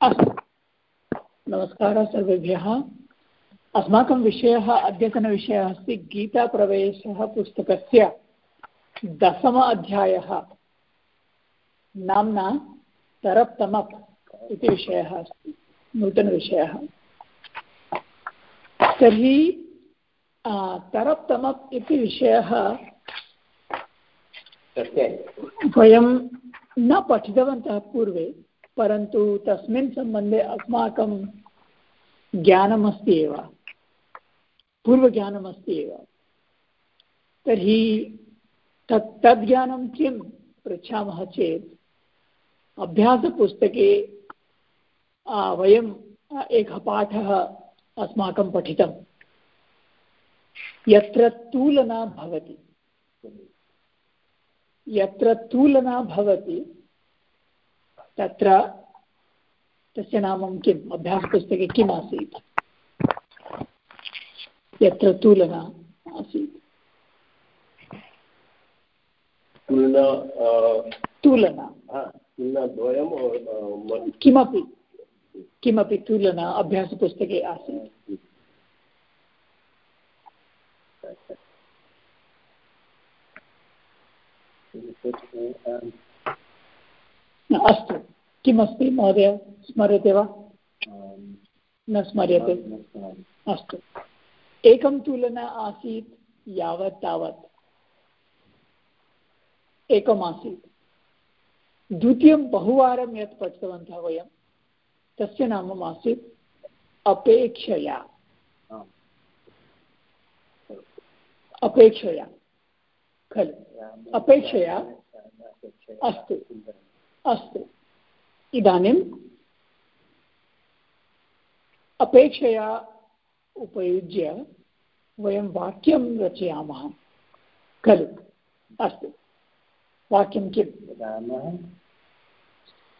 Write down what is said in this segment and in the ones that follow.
अस्तु नमस्कारः सर्वेभ्यः। अस्माकं विषयः अद्यतनविषयः अस्ति गीताप्रवेशः पुस्तकस्य दशम अध्यायः। नाम्ना तरप्तमप् इति विषयः अस्ति नूतनविषयः। तर्हि तरप्तमप् इति विषयः वयं न पठितवन्तः पूर्वे। परन्तु तस्मिन् सम्बन्धे अस्माकं ज्ञानमस्ति एव। पूर्वज्ञानमस्ति एव। तर्हि तत् तद्ज्ञानं किं पृच्छामः चेत्, अभ्यासपुस्तके वयम् एकः पाठः अस्माकं पठितं। यत्र तूलना भवति। यत्र तूलना भवति तत्र तस्य नाम किम्? अभ्यासपुस्तके किम् आसीत्? यत्र तुलना आसीत्? तुलना किमपि किमपि तुलना अभ्यासपुस्तके आसीत्। अस्तु। किमस्ति, महोदय? स्मर्यते वा? न स्मर्यते। अस्तु। एकं तुलना आसीत् यावत् तावत्। एकमासीत् द्वितीयं बहुवारं यत् पठितवन्तः वयं, तस्य नाम आसीत् अपेक्षया। अपेक्षया। खलु। अपेक्षया। अस्तु। अस्तु। इदानीम् अपेक्षया उपयुज्य वयं वाक्यं रचयामः। खलु। अस्तु। वाक्यं किं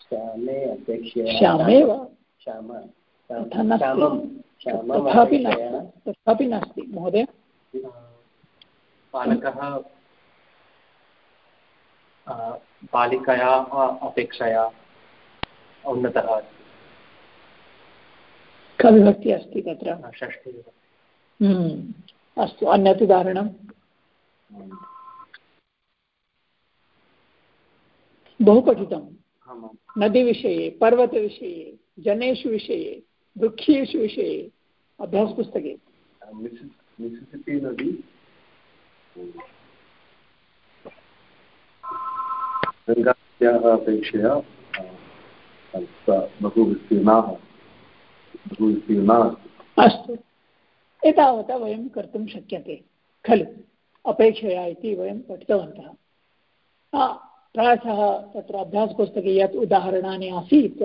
श्यामे। अपेक्षया वा? तथापि तथापि नास्ति। महोदय? बालकः बालिकया अपेक्षया उन्नतः अस्ति। का विभक्तिः अस्ति तत्र? षष्ठी हम्म। अस्तु अन्यत् उदाहरणं? बहु पठितं नदीविषये पर्वतविषये जनेषु विषये वृक्षेषु विषये अभ्यासपुस्तके। नदी। गङ्गायाः अपेक्षया बहु विस्तीर्णाः बहु विस्तीर्णा अस्ति। अस्तु। एतावता वयं कर्तुं शक्यते, खलु। अपेक्षया इति वयं पठितवन्तः। प्रायशः तत्र अभ्यासपुस्तके यत् उदाहरणानि आसीत्,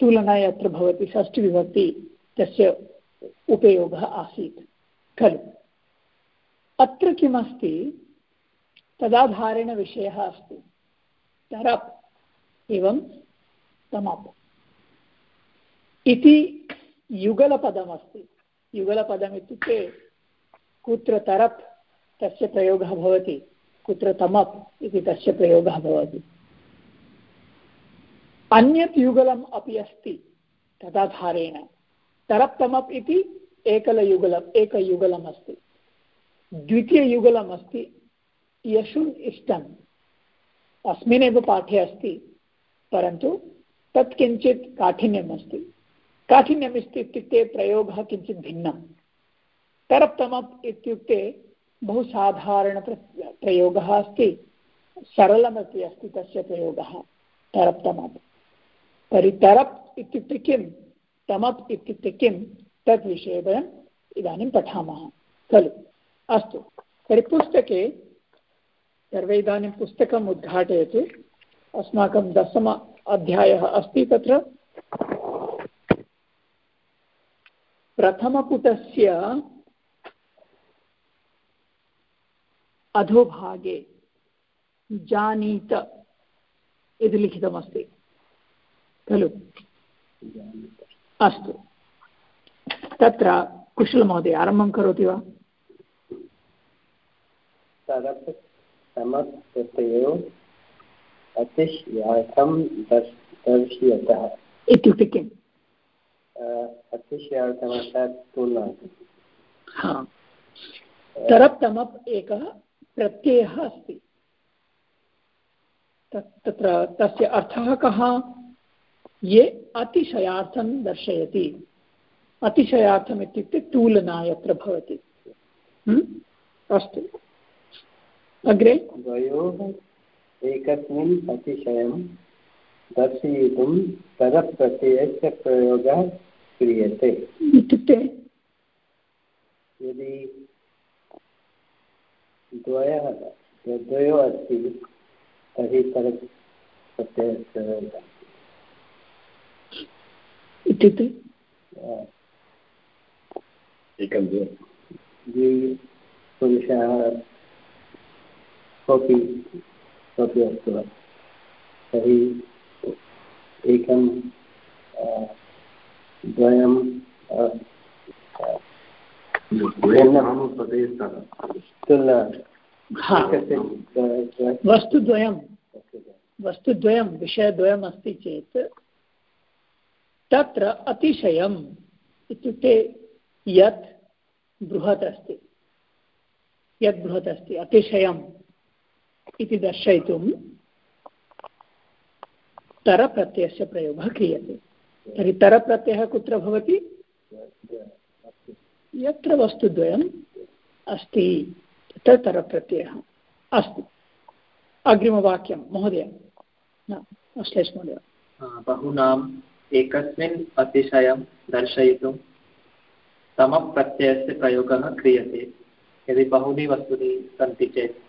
तुलना यत्र भवति षष्ठिविभक्ति तस्य उपयोगः आसीत्, खलु। अत्र किमस्ति, तदाधारेण विषयः अस्ति। तरप् एवं तमप् इति युगलपदमस्ति। युगलपदम् इत्युक्ते कुत्र तरप्, तस्य प्रयोगः भवति। कुत्र तमप् इति तस्य प्रयोगः भवति। अन्यत् युगलम् अपि अस्ति तदाधारेण। तरप् इति एकलयुगलम् एकयुगलम् अस्ति द्वितीययुगलम् अस्ति यशुन् इष्टम्। अस्मिन्नेव पाठे अस्ति, परन्तु तत् किञ्चित् काठिन्यम् अस्ति। काठिन्यम् अस्ति इत्युक्ते प्रयोगः किञ्चित् भिन्नं तरप्तमप् इत्युक्ते बहु साधारण प्रयोगः अस्ति, सरलमपि अस्ति तस्य प्रयोगः, तरप्तमप्। तर्हि तरप् इत्युक्ते किं तमप् इत्युक्ते किं तद्विषये वयम् इदानीं पठामः, खलु। अस्तु। तर्हि पुस्तके सर्वे इदानीं पुस्तकम् उद्घाटयतु। अस्माकं दशम अध्यायः अस्ति तत्र। प्रथमपुटस्य अधोभागे जानीत इति लिखितमस्ति। खलु? अस्तु। तत्र कुशलमहोदय, आरम्भं करोति वा? समक् प्रत्ययो अतिश्यार्थं दर्श्यतः। इत्युक्ते किम्? अतिशयार्थमर्थात् तुलना हा। तरप् एकः प्रत्ययः अस्ति। तत्र तस्य अर्थः कः? ये अतिशयार्थं दर्शयति। अतिशयार्थम् इत्युक्ते तुलना यत्र भवति। अस्तु। अग्रे? द्वयोः एकस्मिन् अतिशयं दर्शयितुं तदप्रत्ययस्य प्रयोगः क्रियते। इत्युक्ते? यदि द्वयः द्वयोः अस्ति तर्हि तद् प्रत्ययस्य इत्युक्ते? एकं द्वे पुरुषः कोऽपि कोऽपि अस्तु वा। तर्हि एकं द्वयं वस्तुद्वयं। वस्तुद्वयं। विषयद्वयम् अस्ति चेत् तत्र अतिशयम् इत्युक्ते यत् बृहत् अस्ति। यत् बृहत् अस्ति अतिशयम्। इति दर्शयितुं तरप्रत्ययस्य प्रयोगः क्रियते। तर्हि तरप्रत्ययः कुत्र भवति? यत्र वस्तुद्वयम् अस्ति, तत्र तरप्रत्ययः अस्तु। अग्रिमवाक्यं, महोदय। अश्लेष महोदय। बहूनाम् एकस्मिन् अतिशयं दर्शयितुं समप्रत्ययस्य प्रयोगः क्रियते। यदि बहूनि वस्तूनि सन्ति चेत्।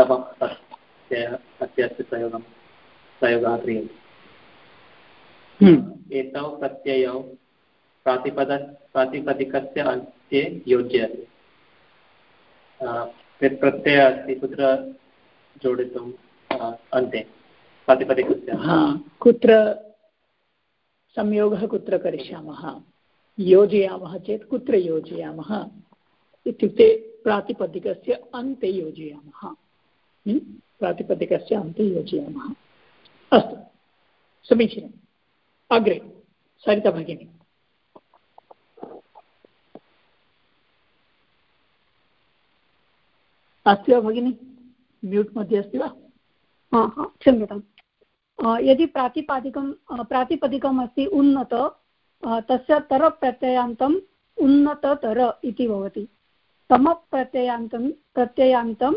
समः प्रत्ययः प्रत्ययस्य प्रयोगं प्रयोगः क्रियते हम्म। एतौ प्रत्ययौ प्रातिपद प्रातिपदिकस्य अन्त्ये योज्यते यत् प्रत्ययः अस्ति कुत्र जोडितुम् अन्ते प्रातिपदिकस्य। कुत्र संयोगः कुत्र करिष्यामः? योजयामः चेत् कुत्र योजयामः? इत्युक्ते प्रातिपदिकस्य अन्ते योजयामः? प्रातिपदिकस्य अन्ते योजयामः अस्तु, समीचीनम्। अग्रे, सरिता भगिनी। अस्ति भगिनि? म्यूट् मध्ये अस्ति वा? हा हा यदि प्रातिपादिकं प्रातिपदिकम् अस्ति उन्नत तस्य तरप्रत्ययान्तम् उन्नततर इति भवति। तमप्रत्ययान्तं प्रत्ययान्तम्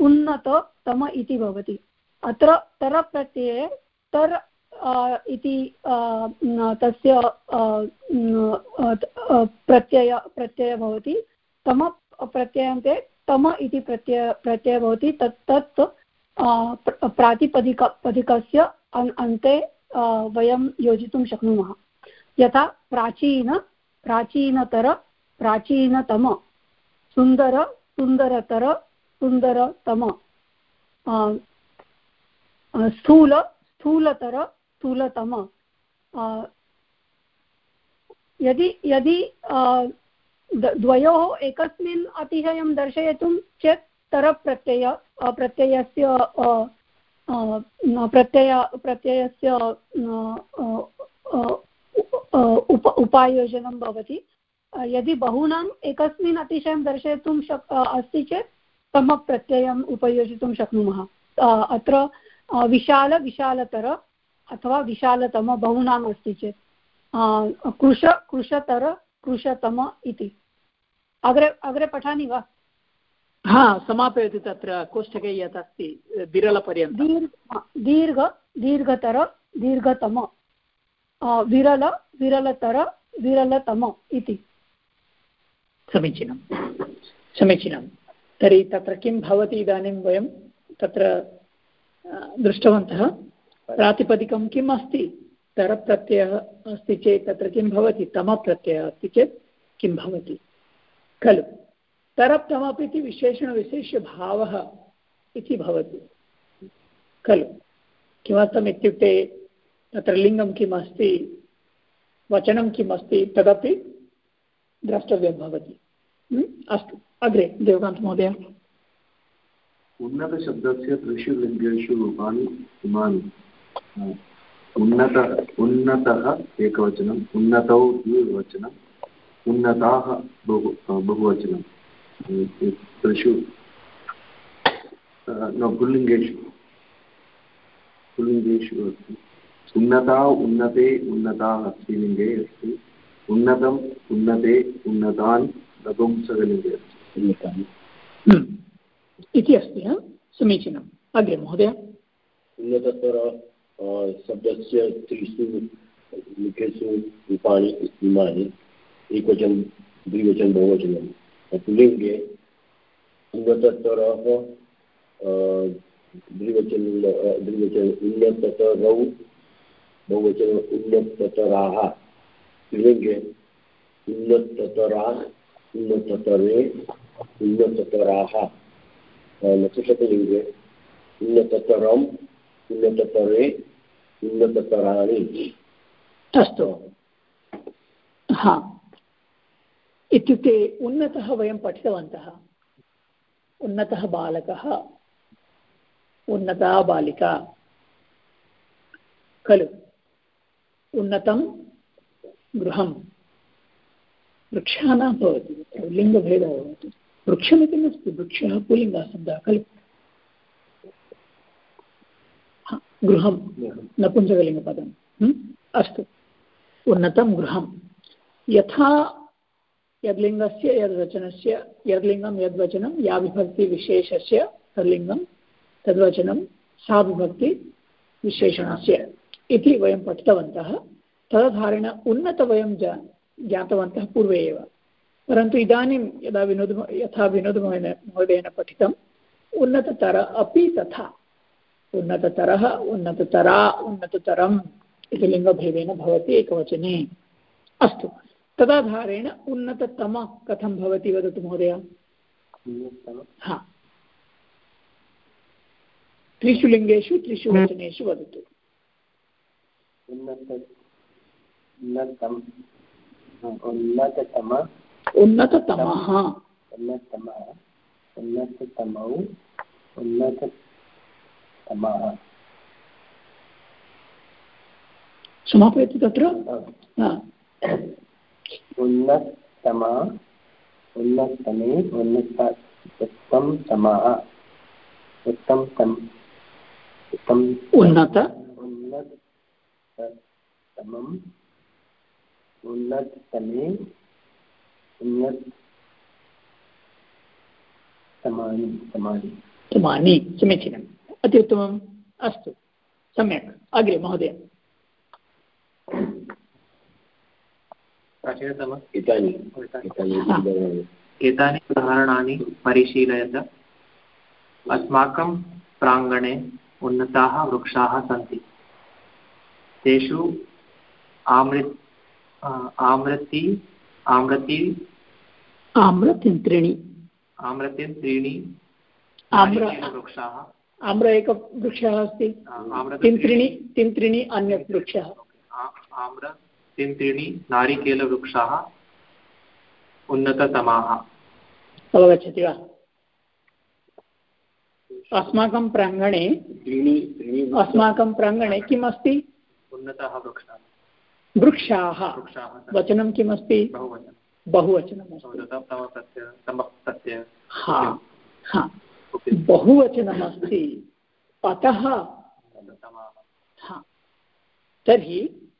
उन्नततम इति भवति। अत्र तरप्रत्यये तर इति तस्य प्रत्यय, प्रत्ययः भवति। तम प्रत्ययान्ते तम इति प्रत्यय, प्रत्ययः भवति। तत् तत् प्रातिपदिक, पदिकस्य अन्ते वयं योजितुं शक्नुमः। यथा प्राचीन, प्राचीनतर, प्राचीनतम, सुन्दर, सुन्दरतर सुन्दरतम स्थूल, स्थूलतर, स्थूलतम यदि यदि द्वयोः एकस्मिन् अतिशयं दर्शयितुं चेत् तरप्रत्यय प्रत्ययस्य प्रत्यय, प्रत्ययस्य उप, उपायोजनं भवति। यदि बहूनाम् एकस्मिन् अतिशयं दर्शयितुं शक् अस्ति चेत् समप्रत्ययम् उपयोजितुं शक्नुमः। अत्र विशाल विशालतर अथवा विशालतम बहूनाम् अस्ति चेत्। कृश कृशतर कृशतम इति। अग्रे अग्रे पठामि वा? हा समापयतु तत्र। कोष्ठके यत् अस्ति विरलपर्यन्तं। दीर्घ दीर्घ दीर्घतर दीर्घतम। विरल विरलतर विरलतम इति। समीचीनं। समीचीनं। तर्हि तत्र किं भवति इदानीं वयं? तत्र दृष्टवन्तः। प्रातिपदिकं किम् अस्ति? तरप्रत्ययः अस्ति चेत् तत्र किं भवति? तमप्रत्ययः अस्ति चेत् किं भवति? खलु। तरप् तमप् इति विशेषणविशेष्यभावः इति भवति। खलु। किमर्थम् इत्युक्ते तत्र लिङ्गं किम् अस्ति? वचनं किम् अस्ति? तदपि द्रष्टव्यं भवति। अस्तु। अग्रे, देवकान्तमहोदय। उन्नतशब्दस्य त्रिषु लिङ्गेषु रूपाणि इमानि उन्नत, उन्नतः एकवचनम् उन्नतौ द्विवचनम् उन्नताः बहु बहुवचनं। त्रिषु पुल्लिङ्गेषु। पुल्लिङ्गेषु अस्ति। उन्नता, उन्नते, उन्नताः स्त्रीलिङ्गे अस्ति। उन्नतम् उन्नते, उन्नतान् नपुंसकलिङ्गे इति अस्ति समीचीनम्। अग्रे महोदय। उन्नततर शब्दस्य त्रिषु मुखेषु रूपाणि इमानि एकवचन द्विवचन बहुवचनं पुल्लिङ्गे उन्नततरः द्विवचन द्विवचन उन्नततरौ बहुवचन उन्नततराः। स्त्रीलिङ्गे उन्नततरा। उन्नततरे उन्नततराः नपुंसकलिङ्गे उन्नततरम् उन्नततरे उन्नततराणि अस्तु। हा। इत्युक्ते उन्नतः वयं पठितवन्तः। उन्नतः बालकः, उन्नता बालिका। खलु। उन्नतं गृहं वृक्षः न भवति, लिङ्गभेदः भवति। वृक्षमिति नास्ति, वृक्षः पुल्लिङ्गः शब्दः, खलु। गृहं नपुंसकलिङ्गपदम् अस्तु। उन्नतं गृहं। यथा यद्लिङ्गस्य, यद्वचनस्य, यद्लिङ्गं, यद्वचनं या विभक्तिविशेषस्य तद्लिङ्गं, तद्वचनं सा विभक्तिविशेषणस्य इति वयं पठितवन्तः। तदधारेण उन्नत वयं जा ज्ञातवन्तः पूर्वे एव। परन्तु इदानीं यदा विनोद यथा विनोदमहोदयेन महोदयेन पठितम् उन्नततर अपि तथा। उन्नततरः उन्नततरा उन्नततरम् इति लिङ्गभेदेन भवति एकवचने। अस्तु तदाधारेण उन्नततम कथं भवति वदतु महोदय? हा। त्रिषु लिङ्गेषु त्रिषु वचनेषु वदतु। उन्नततमः उन्नततमः उन्नततमः उन्नततमौ उन्नततमः। समापयति तत्र? उन्नतमे उन्नत उत्तम तमः उत्तमतम उत्तम उन्नत। उन्नततमम्। उन्नततमे उन्नत समानि समानि। समानि समीचीनम्। अत्युत्तमम् अस्तु। सम्यक्। अग्रे महोदय। एतानि उदाहरणानि परिशीलयत। अस्माकं प्राङ्गणे उन्नताः वृक्षाः सन्ति। तेषु आमृत् आमृति आम्रति आम्रतिन्त्रिणि आम्रतिन्त्रीणि आम्र वृक्षाः आम्र एकः वृक्षः अस्ति तिन्त्रिणि तिन्त्रिणि अन्यः वृक्षः आम्र तिन्त्रीणि नारिकेलवृक्षाः उन्नततमाः अवगच्छति वा अस्माकं प्राङ्गणे त्रीणि त्रीणि अस्माकं प्राङ्गणे किम् अस्ति उन्नतः वृक्षाः वृक्षाः। वृक्षाः वचनं किमस्ति? बहुवचनं। बहुवचनम् अस्ति। हा हा। बहुवचनमस्ति अतः हा। तर्हि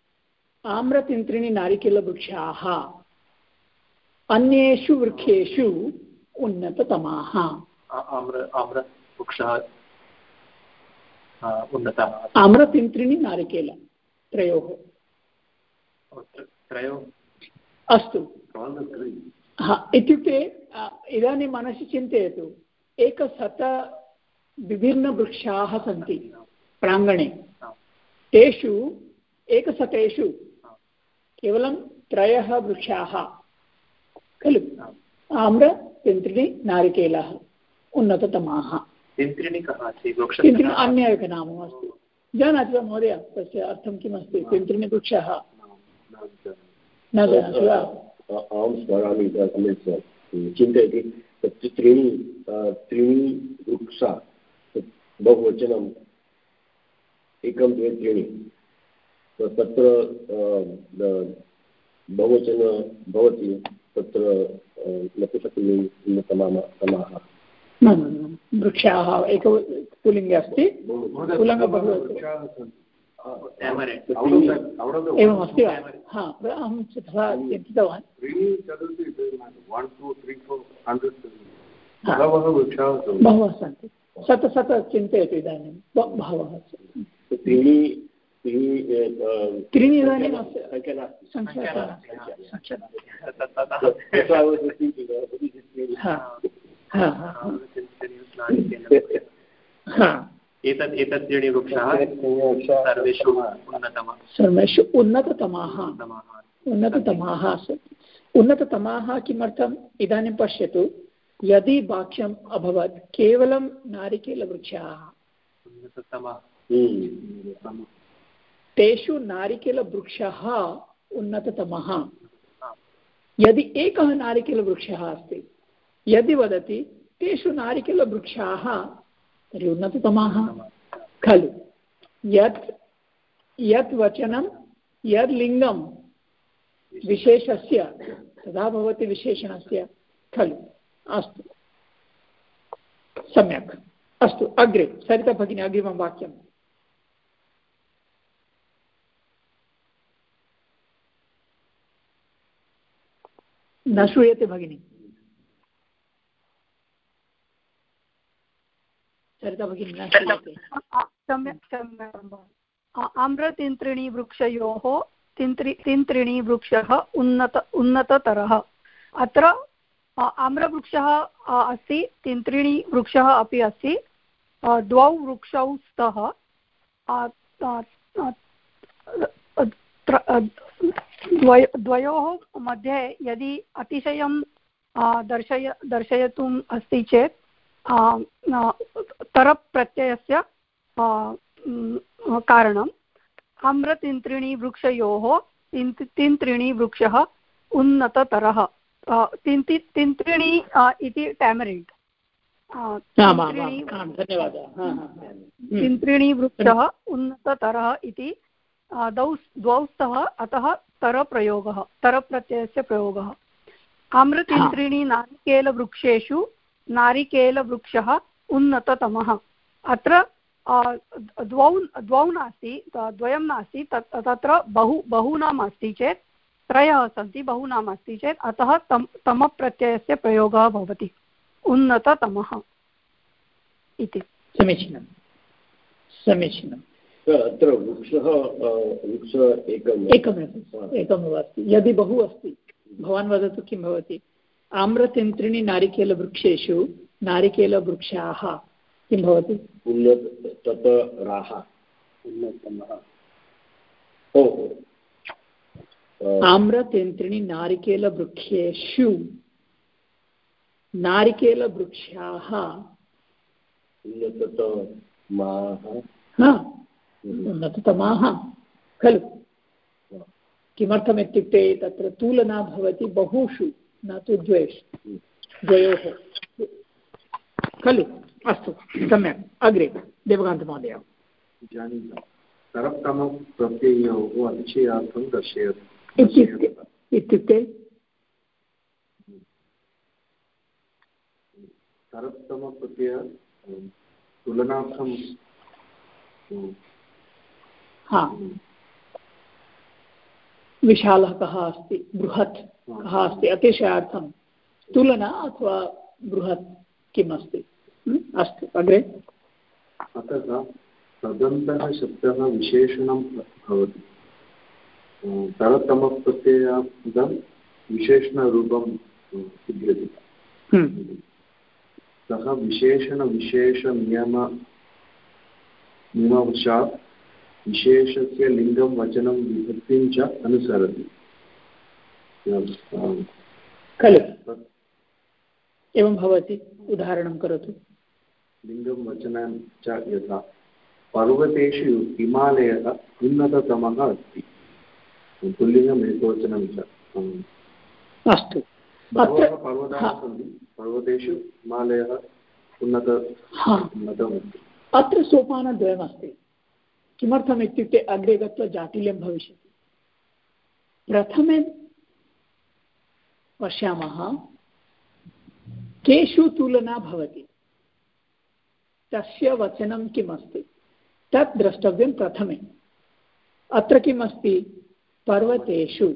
आम्रतिन्त्रिणि नारिकेलवृक्षाः अन्येषु वृक्षेषु उन्नततमाः। आम्रतिन्त्रिणि नारिकेल त्रयो अस्तु। हा इत्युक्ते इदानीं मनसि चिन्तयतु एकशत विभिन्नवृक्षाः सन्ति प्राङ्गणे। तेषु एकशतेषु केवलं त्रयः वृक्षाः खलु? आम्र तिन्त्रिणि नारिकेलः उन्नततमाः। तिन्त्रिणि अन्य एकं नाम अस्ति। जानाति वा महोदय तस्य अर्थं किमस्ति? तिन्त्रिणि वृक्षः। न जानाति वा अहं स्मरामि सम्यक् चिन्तयति तत् त्रीणि त्रीणि वृक्षा बहुवचनम् एकं द्वे त्रीणि तत्र बहुवचन भवति तत्र नपुंसकलिङ्गे उन्नतमाम समाः वृक्षाः एक पुल्लिङ्गे अस्ति पुल्लङ्ग बहु एवम् अस्ति वा हा अहं तथा चिन्तितवान् बहवः सन्ति सत सत चिन्तयतु इदानीं बहवः सन्ति त्रीणि त्रीणि त्रीणि इदानीम् अस्य सङ्ख्या नास्ति सङ्ख्या नास्ति सङ्ख्या नास्ति तथा वदति त्रीणि हा हा हा हा एतत् एतत् त्रीणि वृक्षाः सर्वेषु उन्नतमः सर्वेषु उन्नततमाः उत्तमाः उन्नततमाः सन्ति उन्नततमाः किमर्थम्? इदानीं पश्यतु। यदि वाक्यम् अभवत् केवलं नारिकेलवृक्षाः। उन्नततमः। तेषु नारिकेलवृक्षः उन्नततमः। यदि एकः नारिकेलवृक्षः अस्ति यदि वदति तेषु नारिकेलवृक्षाः तर्हि उन्नततमाः। खलु। यत् यत् वचनं, यद् लिङ्गं विशेषस्य, तदा भवति विशेषणस्य खलु। अस्तु। सम्यक्। अस्तु, अग्रे। सरिता भगिनी, अग्रिमं वाक्यम्। न श्रूयते भगिनि। सरिता भगिनी सम्यक् सम्यक् अम्ब। आम्रतिन्त्रिणी वृक्षयोः, तिन्त्रि, तिन्त्रिणी वृक्षः उन्नत, उन्नततरः अत्र आम्रवृक्षः अस्ति, तिन्त्रिणी वृक्षः अपि अस्ति द्वौ वृक्षौ स्तः द्वय मध्ये यदि अतिशयं दर्शय, दर्शयितुम् अस्ति चेत् तरप् प्रत्ययस्य कारणम्। आम्रतिन्त्रिणी वृक्षयोः, तिन्त्, तिन्त्रिणी वृक्षः उन्नततरः। तिन्ति, तिन्त्रिणी इति आम् तिन्त्रिणी वृक्षः उन्नततरः इति द्वौ द्वौ स्तः अतः तरप्रयोगः तरप्रत्ययस्य प्रयोगः आम्रतिन्त्रिणी नारिकेलवृक्षेषु नारिकेलवृक्षः उन्नततमः। अत्र द्वौ द्वौ नास्ति द्वयं नास्ति तत् तत्र बहु बहूनाम् अस्ति चेत् त्रयः सन्ति बहूनाम् अस्ति चेत् अतः तम् तमप्रत्ययस्य प्रयोगः भवति। उन्नततमः इति। समीचीनं। समीचीनं। अत्र वृक्षः वृक्ष एकम् एकमेव एकमेव अस्ति। यदि बहु अस्ति भवान् वदतु किं भवति? आम्रतिन्त्रिणी नारिकेलवृक्षेषु नारिकेलवृक्षाः किं भवति? उन्नत तत राः उन्नतमः ओ आम्रतिन्त्रिणी नारिकेलवृक्षेषु नारिकेलवृक्षाः। उन्नततमाः उन्नततमाः खलु। किमर्थमित्युक्ते तत्र तुलना भवति बहुषु। न तु द्वेषु। द्वयोः। खलु। अस्तु। सम्यक्। अग्रे। देवकान्तमहोदय। इत्युक्ते इत्युक्ते? अं, तुलनार्थं अं, हा। विशालः कः अस्ति बृहत् कः अस्ति? अतिशयार्थं तुलना अथवा बृहत् किम् अस्ति? अस्तु अग्रे। अतः तदन्तः शब्दः विशेषणं भवति। तरतमप्रत्ययादं विशेषणरूपं सिद्ध्यति. सः विशेषणविशेषनियम नियमवशात् विशेषस्य लिङ्गं वचनं विभक्तिं च अनुसरति। खलु। एवं भवति उदाहरणं करोतु। लिङ्गं वचनं च यथा। पर्वतेषु हिमालयः उन्नततमः अस्ति। पुल्लिङ्गम् एकवचनं च। अस्तु। बहवः पर्वताः सन्ति। पर्वतेषु हिमालयः उन्नत उन्नतमस्ति अत्र सोपानद्वयमस्ति। किमर्थम् इत्युक्ते अग्रे गत्वा जाटिल्यं भविष्यति? प्रथमे पश्यामः, केषु तुलना भवति? तस्य वचनं किमस्ति? तत् द्रष्टव्यं प्रथमे। अत्र किम् अस्ति पर्वतेषु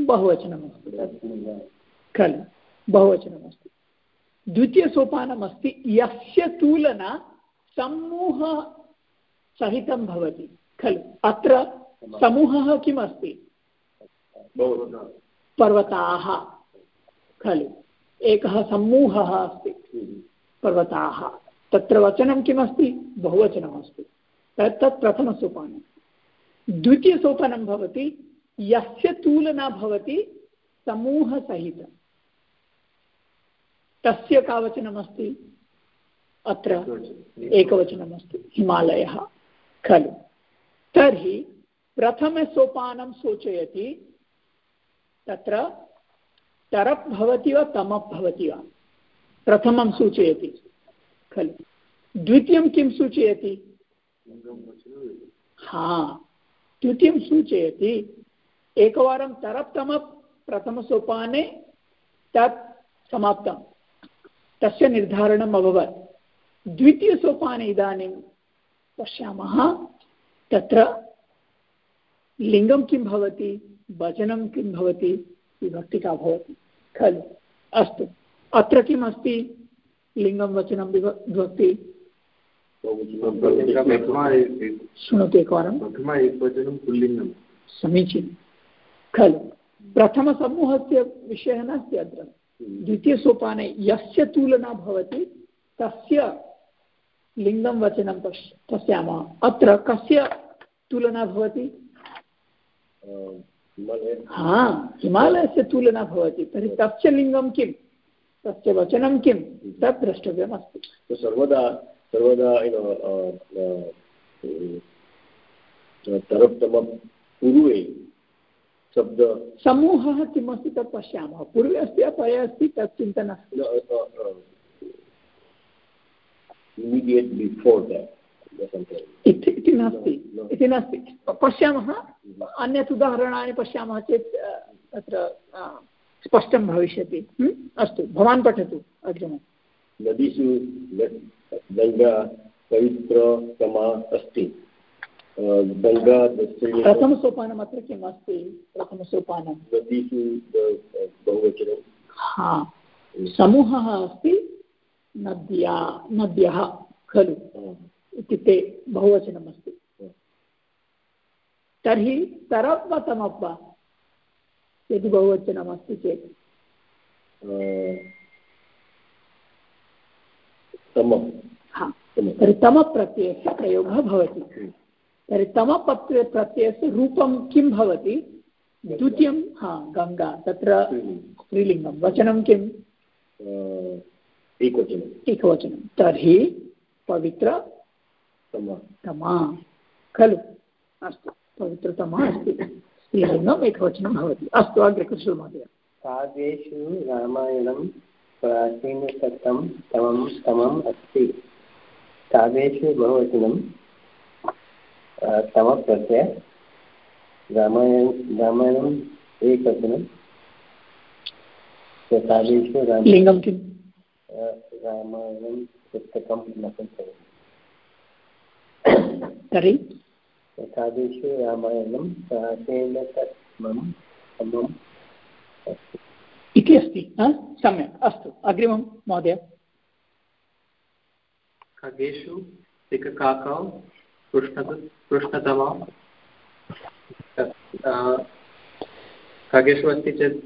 बहुवचनमस्ति। खलु, बहुवचनमस्ति। द्वितीयसोपानमस्ति, यस्य तुलना समूहसहितं भवति खलु? अत्र समूहः किम् अस्ति पर्वताः खलु? एकः समूहः अस्ति पर्वताः। तत्र वचनं किमस्ति? बहुवचनमस्ति। तत् तत् प्रथमसोपानं। द्वितीयसोपानं भवति यस्य तुलना भवति समूहसहितं। तस्य का वचनमस्ति? अत्र एकवचनमस्ति हिमालयः। खलु। तर्हि प्रथमसोपानं सूचयति, तत्र तरप् भवति वा तमप् भवति वा? प्रथमं सूचयति खलु। द्वितीयं किं सूचयति? हा द्वितीयं सूचयति, एकवारं तरप्तमप् प्रथमसोपाने तत् समाप्तं। तस्य निर्धारणम् अभवत्। द्वितीयसोपाने इदानीं पश्यामः। तत्र लिङ्गं किं भवति, वचनं किं भवति, विभक्तिका भवति। खलु, अस्तु। अत्र किम् अस्ति लिङ्गं, वचनं विभक्ति? शृणोतु एकवारं। पुल्लिङ्गं समीचीनं। खलु। प्रथमसमूहस्य विषयः नास्ति अत्र। द्वितीयसोपाने यस्य तुलना भवति, तस्य लिङ्गं वचनं पश् पश्यामः। अत्र कस्य तुलना भवति? हा हिमालयस्य तुलना भवति। तर्हि तस्य लिङ्गं किं? तस्य वचनं किं? तत् द्रष्टव्यमस्ति। सर्वदा सर्वदा तरप्तम पूर्वे शब्द समूहः किम् अस्ति तत् पश्यामः। पूर्वे अस्ति अपरे अस्ति तत् चिन्ता immediate before that. इति नास्ति इति नास्ति पश्यामः अन्यत् उदाहरणानि पश्यामः चेत् तत्र स्पष्टं भविष्यति। अस्तु भवान् पठतु अग्रिमं नदीषु गङ्गा पवित्रतमा अस्ति। गङ्गा प्रथमसोपानम् अत्र किम् अस्ति? प्रथमसोपानं नदीषु बहुवचनं। हा। समूहः अस्ति। नद्या नद्यः खलु इत्युक्ते बहुवचनमस्ति। तर्हि तरप् वा तमप् वा यदि बहुवचनमस्ति चेत्। हा तर्हि तमप्रत्ययस्य प्रयोगः भवति। तर्हि तमपत्र प्रत्ययस्य रूपं किं भवति? द्वितीयं हा गङ्गा। तत्र स्त्रीलिङ्गं। वचनं किम्? एकवचनम् एकवचनं तर्हि पवित्र तमा। खलु। अस्तु। पवित्रतमा अस्ति। स्त्रीलिङ्गम् एकवचनं भवति। अस्तु अग्रे कुशलमहोदय काव्येषु रामायणं प्राचीनशतं तमं तमम् अस्ति। काव्येषु बहुवचनं तमप्रत्यय। रामायण रामायणम् एकवचनं। काव्येषु लिङ्गं किम्? रामायणं पुस्तकं नपुंसकम् तर्हि? काव्येषु रामायणं अस्ति। इति अस्ति सम्यक् अस्तु अग्रिमं महोदय। खगेषु तिककाकौ कृष्ण कृष्णतमा खगेषु अस्ति चेत्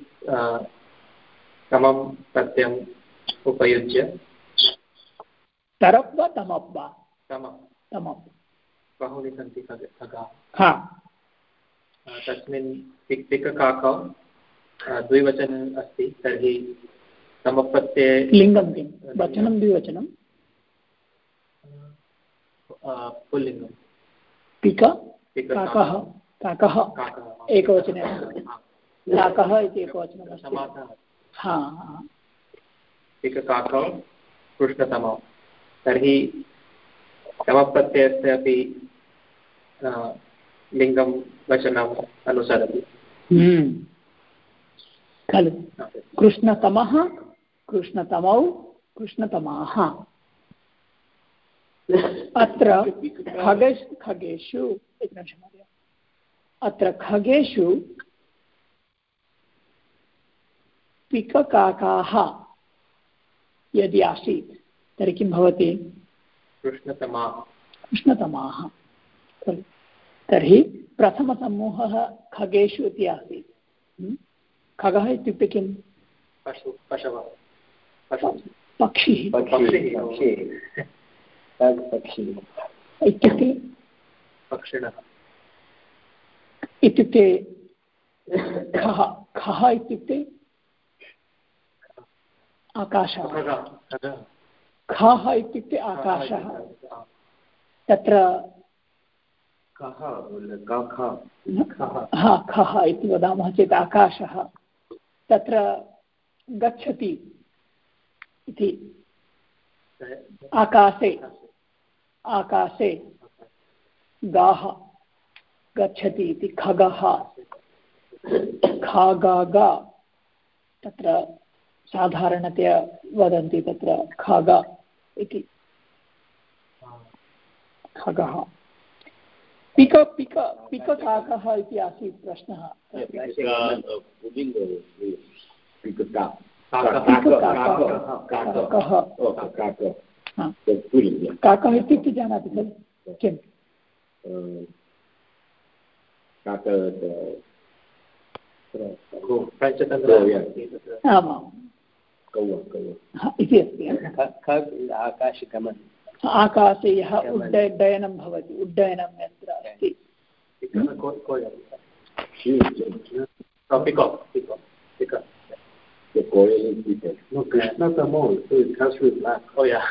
समं प्रत्ययम् उपयुज्य। तरप् वा तमप् वा समं तमप् बहूनि सन्ति खग हा। तस्मिन् तिक् तिककाकौ द्विवचन अस्ति तर्हि समप्रत्यये लिङ्गं किं? वचनं द्विवचनं? पुल्लिङ्गं पिक? काकः। काकः। एकवचने। काकः इति समासः। हा। तिककाकौ कृष्णतमौ। तर्हि समप्रत्ययस्य अपि लिङ्गं वचनम् अनुसरति। हम्म। खलु। कृष्णतमः कृष्णतमौ कृष्णतमाः। अत्र खग खगेषु एकनिमिषं महोदय। अत्र खगेषु पिककाकाः। यदि आसीत् तर्हि किं भवति? कृष्णतमाः। कृष्णतमाः। खलु तर्हि प्रथमसमूहः खगेषु इति आसीत्। खगः इत्युक्ते किं पशु पशवः। पक्षिः। इत्युक्ते? पक्षिणः। इत्युक्ते खः खः इत्युक्ते आकाशः। खः इत्युक्ते आकाशः। तत्र हा खः इति वदामः चेत् आकाशः। तत्र गच्छति इति। आकाशे। आकाशे। गाः गच्छति इति। खगः। खागागा तत्र साधारणतया वदन्ति तत्र खग इति खगः पिक पिक पिककाकः इति आसीत् प्रश्नः काकः इत्युक्ते जानाति खलु किं आमाम् इति अस्ति आकाशगमनम् आकाशे यः उड्डयनं भवति उड्डयनं यत्र अस्ति. Oh yeah.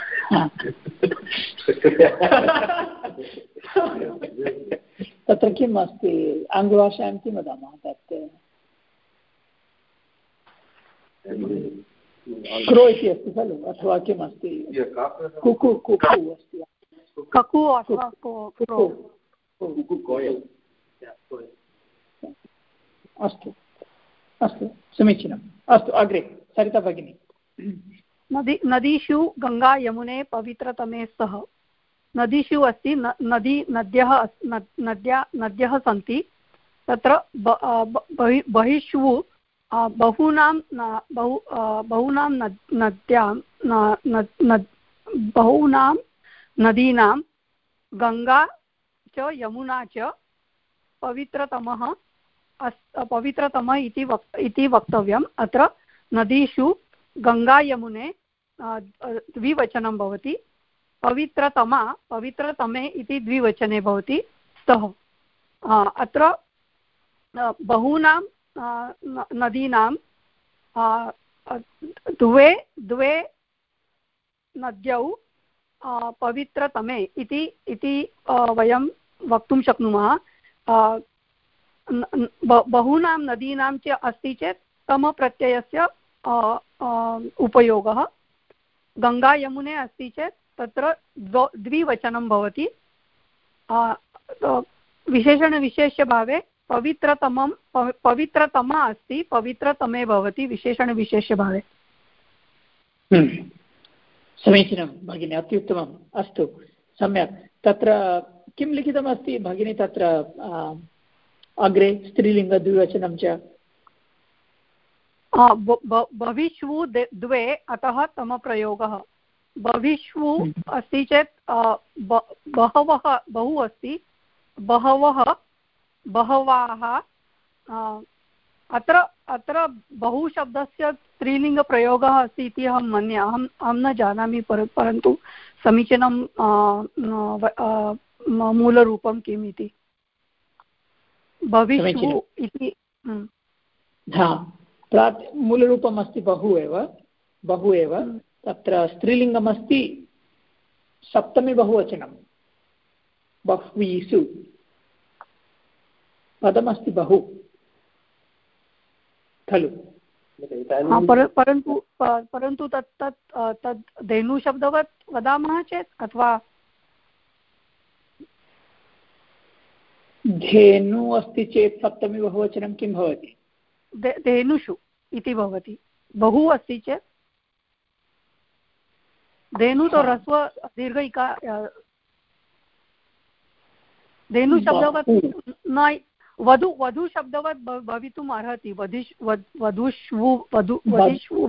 तत्र किम् अस्ति? आङ्ग्लभाषायां किं वदामः तत् क्रो इति अस्ति खलु अथवा किम् अस्ति? कुकु कुकु अस्ति। ककु अस्तु अस्तु समीचीनम्। अस्तु अग्रे सरिता भगिनी। नदी नदीषु गङ्गा यमुने पवित्रतमे स्तः। नदीषु अस्ति नदी नद्यः नद्या नद्यः सन्ति। तत्र बहिष्वु बहूनां बहु बहूनां नद्यां बहूनां नदीनां गङ्गा च, यमुना च पवित्रतमः अस्, पवित्रतम इति वक्, इति वक्तव्यम्। अत्र नदीषु गङ्गायमुने द्विवचनं भवति। पवित्रतमा, पवित्रतमे इति द्विवचने भवति स्तः। अत्र बहूनां नदीनां द्वे द्वे नद्यौ पवित्रतमे इति इति वयं वक्तुं शक्नुमः। बहूनां नदीनां च अस्ति चेत् तमप्रत्ययस्य उपयोगः। गङ्गायमुने अस्ति चेत् तत्र द्व, द्विवचनं भवति। विशेषणविशेष्यभावे पवित्रतमं पवित्रतमा अस्ति पवित्रतमे भवति विशेषणविशेष्यभावे हम्म। समीचीनं भगिनि अत्युत्तमम्। अस्तु सम्यक्। तत्र किं लिखितमस्ति भगिनी तत्र अग्रे स्त्रीलिङ्गद्विवचनं च? भविष्वु द्वे अतः तमप्रयोगः। भविष्वु हम्म। अस्ति चेत् बहवः बहु अस्ति। बहवः बहवाः अत्र अत्र बहुशब्दस्य स्त्रीलिङ्गप्रयोगः अस्ति इति अहं मन्ये। अहम् अहं न जानामि पर परन्तु समीचीनं मूलरूपं किम् इति। भविष्यु इति हा मूलरूपम् अस्ति बहु एव बहु एव। तत्र स्त्रीलिङ्गमस्ति सप्तमी बहुवचनं। बह्वीषु। पदमस्ति बहु। खलु। परन्तु परन्तु तत् तत् तद् धेनुशब्दवत् वदामः चेत् अथवा धेनु अस्ति चेत् सप्तमी बहुवचनं किं भवति? धेनुषु इति भवति। बहु अस्ति चेत् धेनु तो ह्रस्व दीर्घ इका धेनुशब्दवत् न वधु वधुशब्दवत् भवितुम् अर्हति। वधिष् वधुष्वु वधु वधिष्वु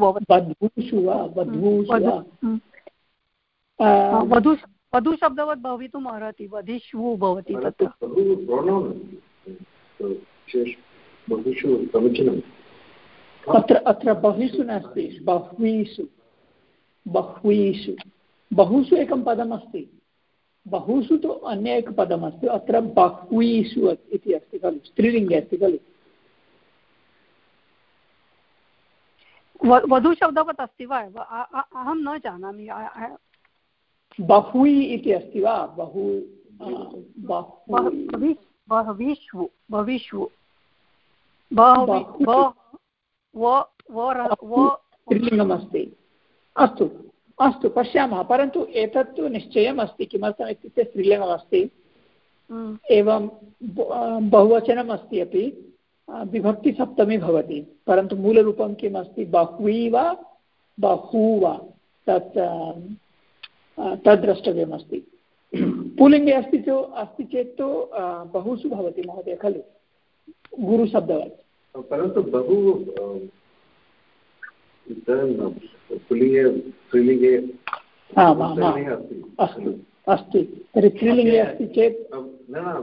वधु वधुशब्दवत् भवितुम् अर्हति। वधिष्वु भवति तत्र। अत्र अत्र बहिषु नास्ति। बह्वीषु बह्वीषु। बहुषु एकं पदमस्ति। बहुषु तु अन्य एकं पदमस्ति अत्र बह्वीषु इति अस्ति खलु स्त्रीलिङ्गे अस्ति खलु वधुशब्दवत् अस्ति वा अहं न जानामि बह्वी इति अस्ति वा बहु स्त्रीलिङ्गमस्ति अस्तु अस्तु पश्यामः परन्तु एतत्तु निश्चयम् अस्ति किमर्थम् इत्युक्ते स्त्रीलिङ्गमस्ति हम्म। एवं बहुवचनम् अस्ति अपि। विभक्तिसप्तमी भवति परन्तु मूलरूपं किम् अस्ति? बह्वी वा बहु वा? तत् तद् द्रष्टव्यमस्ति पुल्लिङ्गे अस्ति चो अस्ति चेत् तु बहुषु भवति महोदय खलु? गुरुशब्दवत्। परन्तु बहु पुल्लिङ्गे स्त्रीलिङ्गे अस्तु अस्ति। तर्हि स्त्रीलिङ्गे अस्ति चेत् न न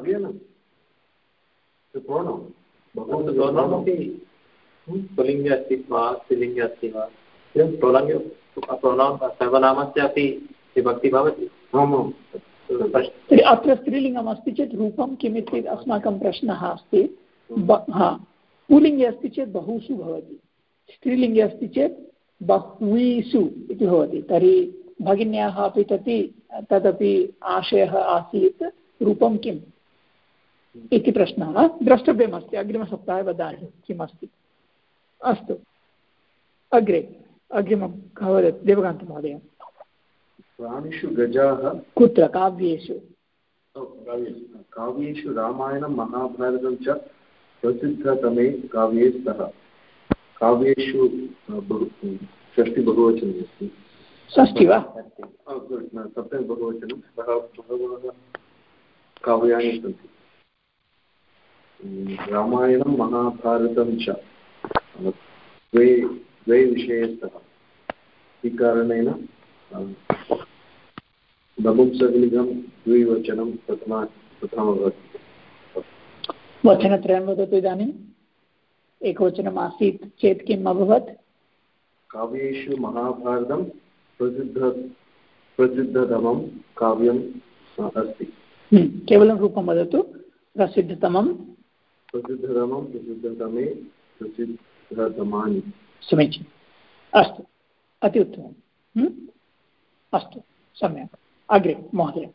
पुल्लिङ्गे अस्ति वा स्त्रीलिङ्गे अस्ति वा? प्रोलङ्गे प्रोनौन् सर्वनामस्य अपि विभक्ति भवति। तर्हि अत्र स्त्रीलिङ्गम् चेत् रूपं किम् इति अस्माकं प्रश्नः अस्ति। हा। पुल्लिङ्गे अस्ति चेत् बहुषु भवति। स्त्रीलिङ्गे अस्ति चेत् बह्वीषु इति भवति। तर्हि भगिन्याः अपि तति तदपि आशयः आसीत्। रूपं किम्? इति प्रश्नः द्रष्टव्यमस्ति। अग्रिमसप्ताहे वदामि किमस्ति। अस्तु। अग्रे अग्रिमं कः वदति देवकान्तमहोदय प्राणिषु गजाः कुत्र? काव्येषु। काव्येषु रामायणं महाभारतं च प्रसिद्धतमे काव्ये स्तः। काव्येषु षष्टिबहुवचनम् अस्ति षष्टि वा? सप्तमी बहुवचनं। बहवः काव्यानि सन्ति। रामायणं महाभारतं च। द्वे द्वे विषये स्तः इति कारणेन नपुंसकलिङ्गं द्विवचनं प्रथमा प्रथमभवति वचनत्रयं वदतु इदानीम् एकवचनम् आसीत् चेत् किम् अभवत्? काव्येषु महाभारतं प्रसिद्ध प्रसिद्धतमं काव्यम् अस्ति। हम्म, केवलं रूपं वदतु। प्रसिद्धतमं प्रसिद्धतमं प्रसिद्धतमे प्रसिद्धतमानि। समीचीनम् अस्तु अति उत्तमम्। हम्म, अस्तु सम्यक्। अग्रे महोदय।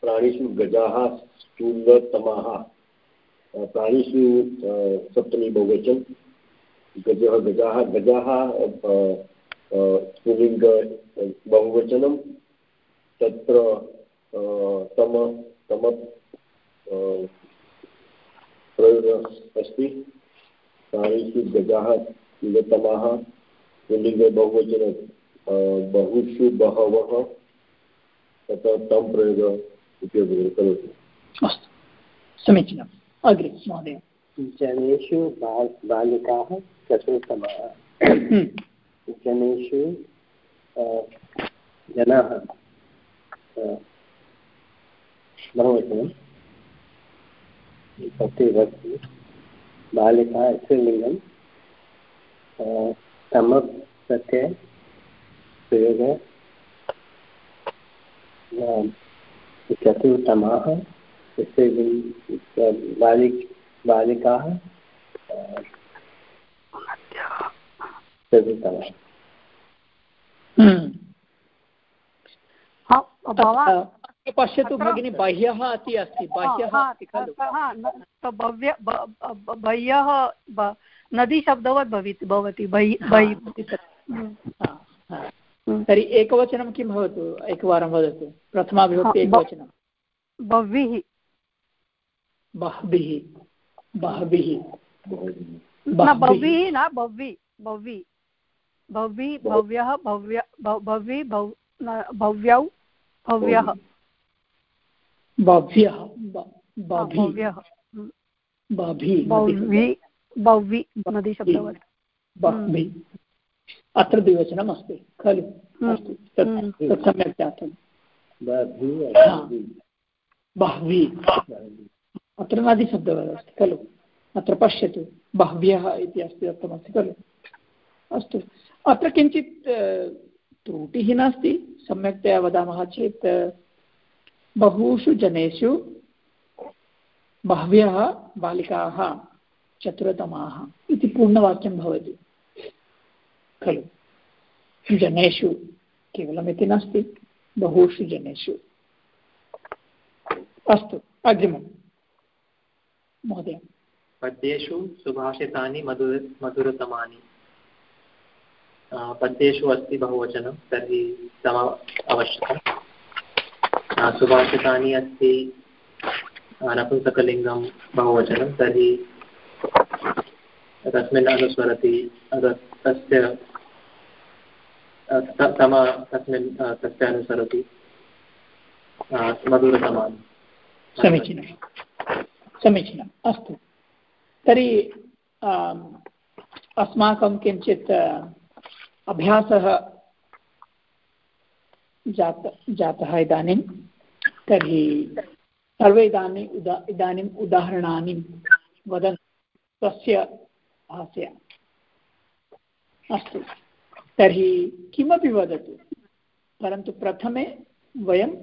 प्राणिषु गजाः स्थूलतमाः। प्राणिषु सप्तमी बहुवचन गजः गजाः गजाः स्त्रीलिङ्ग बहुवचनं तत्र तम तम प्रयोगः अस्ति प्राणिषु गजाः स्त्रीलिङ्गे बहुवचन बहुषु बहवः, तत्र तं प्रयोगः उपयोगः अस्तु। समीचीनम्। अग्रे महोदय। जनेषु बाल बालिकाः चतुर्थमाः जनेषु जनाः बहुवचनं। बालिका स्त्रीलिङ्गं समप्रत्यय प्रयोगः चतुर्थमाः बालिक बालिकाः पश्यतु भगिनि बह्यः इति अस्ति बह्यः बह्यः नदीशब्दवत् भवित् भवति तर्हि एकवचनं किं भवतु? एकवारं वदतु। प्रथमा विभक्ति एकवचनं। बह्वीः बह्भिः न भव्यि भव्यि भव्य भव्यि भव्यौ भव्यः बह्वि अत्र द्विवचनम् अस्ति खलु अस्तु। तत् सम्यक् जातं बह्वी। अत्र नदीशब्दवत् अस्ति, खलु? अत्र पश्यतु, बह्व्यः इति खलु? अस्तु। अत्र किञ्चित् त्रुटिः नास्ति, सम्यक्तया वदामः चेत् बहुषु जनेषु बह्व्यः बालिकाः चतुरतमाः इति पूर्णवाक्यं भवति, खलु? जनेषु केवलमिति नास्ति, बहुषु जनेषु। अस्तु अग्रिमं महोदय। पद्येषु सुभाषितानि मधुर मधुरतमानि। पद्येषु अस्ति बहुवचनं तर्हि सम आवश्यकं सुभाषितानि अस्ति नपुंसकलिङ्गं बहुवचनं तर्हि तस्मिन् अनुस्मरति तस्य तम तस्मिन् तस्य अनुसरति। मधुरतमानि। समीचीनं समीचीनम्। अस्तु। तर्हि अस्माकं किञ्चित् अभ्यासः जात, जातः इदानीं। तर्हि, सर्वे इदानीम् उदा इदानीम् उदाहरणानि वदन्, स्वस्य भाषया। अस्तु। तर्हि, किमपि वदतु। परन्तु प्रथमे वयं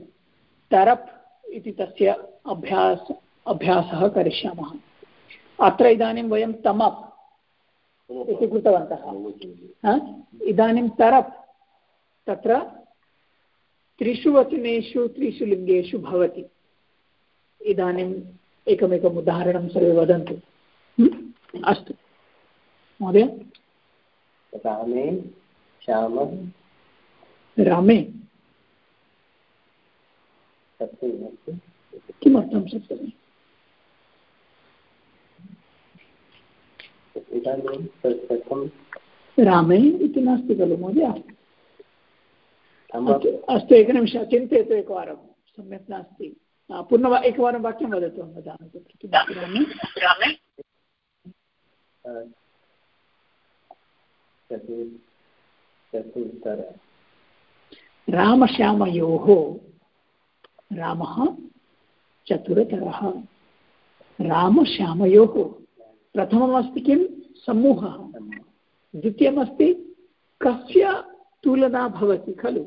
तरप् इति तस्य अभ्यास अभ्यासः करिष्यामः। अत्र इदानीं वयं तमप् इति कृतवन्तः। इदानीं तरप् तत्र त्रिषु वचनेषु त्रिषु लिङ्गेषु भवति। इदानीम् एकमेकम् उदाहरणं सर्वे वदन्तु। अस्तु। महोदय? रामे श्यामः। रामे? सप्तमी किमर्थं सप्तमी रामे इति नास्ति खलु महोदय? अस्तु एकनिमिषः चिन्तयतु एकवारं। सम्यक् नास्ति। पुनः एकवारं वाक्यं वदतु अहं वदामि तत्र। रामे रामश्यामयोः रामः चतुरतरः। रामश्यामयोः प्रथममस्ति किं समूहः। द्वितीयमस्ति कस्य तुलना भवति खलु?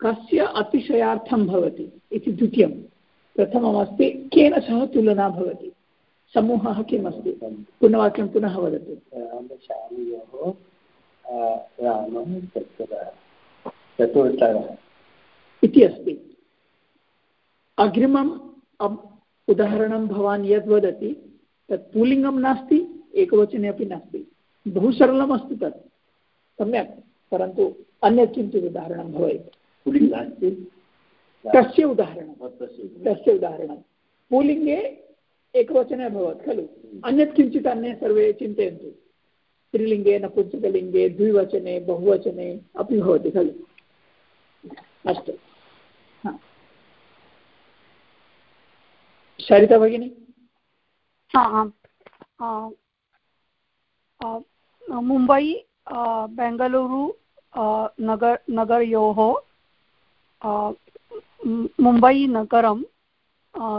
कस्य अतिशयार्थं भवति इति द्वितीयं। प्रथममस्ति केन सह तुलना भवति? समूहः किमस्ति? पुनर्वाक्यं पुनः वदतु। इति अस्ति। अग्रिमम् उदाहरणं भवान् यद् वदति तत् पुल्लिङ्गं नास्ति। एकवचने अपि नास्ति। बहु सरलमस्ति तत्। सम्यक्। परन्तु अन्यत् किञ्चित् उदाहरणं भवेत्। तस्य उदाहरणं। तस्य उदाहरणं। पुल्लिङ्गे एकवचने अभवत् खलु? अन्यत् किञ्चित् अन्ये सर्वे चिन्तयन्तु। स्त्रीलिङ्गे नपुंसकलिङ्गे द्विवचने बहुवचने अपि भवति खलु? अस्तु। सरिता भगिनी? मुम्बै बेङ्गलूरु नगर नगरयोः मुम्बै नगरं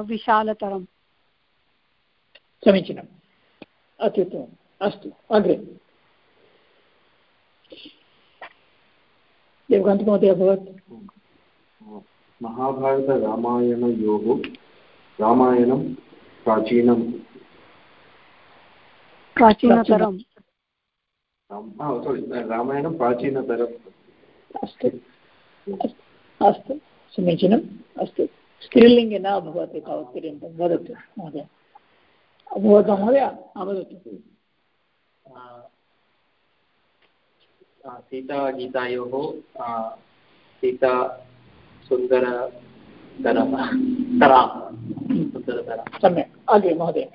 विशालतरम् समीचीनम् अत्युत्तमम् अस्तु अग्रे देवकान्तमहोदय अभवत् महाभारतरामायणयोः रामायणं प्राचीनं प्राचीनतरं सोरि रामायणं प्राचीनतरम् अस्तु। अस्तु। समीचीनम्। अस्तु। स्त्रीलिङ्गे न अभवत् एतावत्पर्यन्तं। वदतु महोदय। अभवत् महोदय? वदतु सीतागीतायोः सीता सुन्दरतरः तरा सम्यक्। अग्रे महोदय।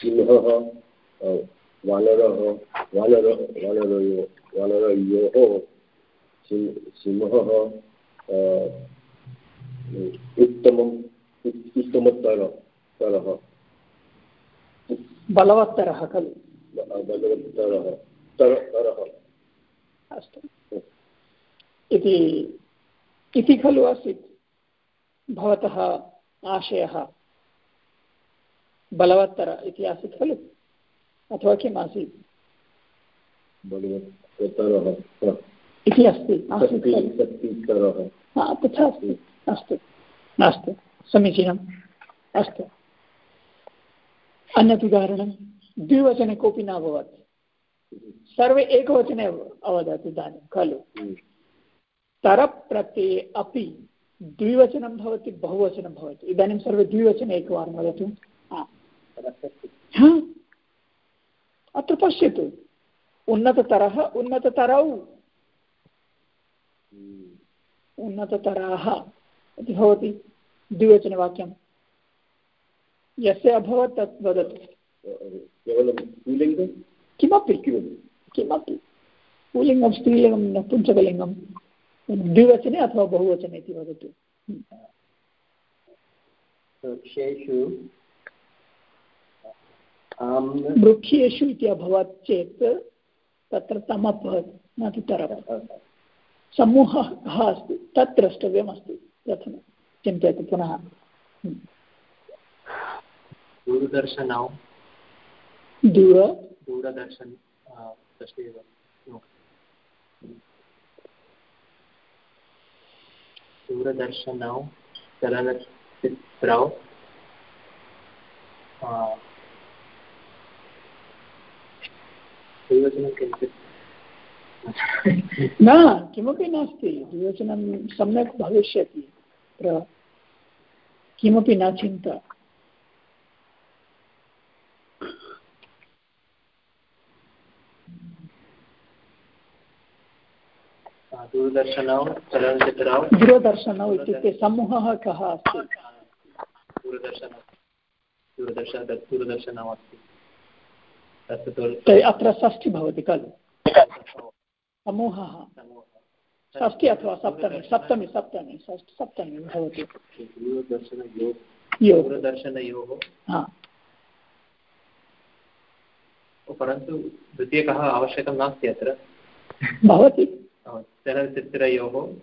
सिंहः वानरः वानर वानरयो वानरयोः सिंहः उत्तमम् उत्तमतरः तरः बलवत्तरः खलु बलवत्तरः तरः अस्तु इति इति खलु आसीत् भवतः आशयः बलवत्तर इति आसीत् खलु? अथवा किम् आसीत्? इति अस्ति तथा अस्ति अस्तु अस्तु समीचीनम् अस्तु। अन्यत् उदाहरणं द्विवचने कोऽपि न अभवत्। सर्वे एकवचने अवदत् इदानीं खलु। तरप्रत्यये अपि द्विवचनं भवति बहुवचनं भवति। इदानीं सर्वे द्विवचने एकवारं वदतु। अत्र पश्यतु। उन्नततरः उन्नततरौ। उन्नततराः इति भवति द्विवचनवाक्यं यस्य अभवत् तत् वदतु। किमपि। किमपि। पुल्लिङ्गं स्त्रीलिङ्गं नपुंसकलिङ्गं द्विवचने अथवा बहुवचने इति वदतु। वृक्षेषु इति अभवत् चेत् तत्र तमभवत् न तु तरभवत् समूहः कः अस्ति? तत् द्रष्टव्यमस्ति प्रथमं चिन्तयतु पुनः। दूरदर्शनौ। दूर। दूरदर्शन दूरदर्शनौ चलनचित्रौ द्विवचनं किञ्चित् न किमपि नास्ति। द्विवचनं सम्यक् भविष्यति। तत्र किमपि न चिन्ता। दूरदर्शनौ चलनचित्रौ दूरदर्शनौ इत्युक्ते समूहः कः अस्ति? दूरदर्शनं दूरदर्शन दूरदर्शनम् अस्ति अत्र षष्ठी भवति खलु। समूहः। षष्ठी अथवा सप्तमी सप्तमी सप्तमी सप्तमी भवति। परन्तु द्वितीयकः आवश्यकं नास्ति अत्र। भवति। चलनचित्रयोः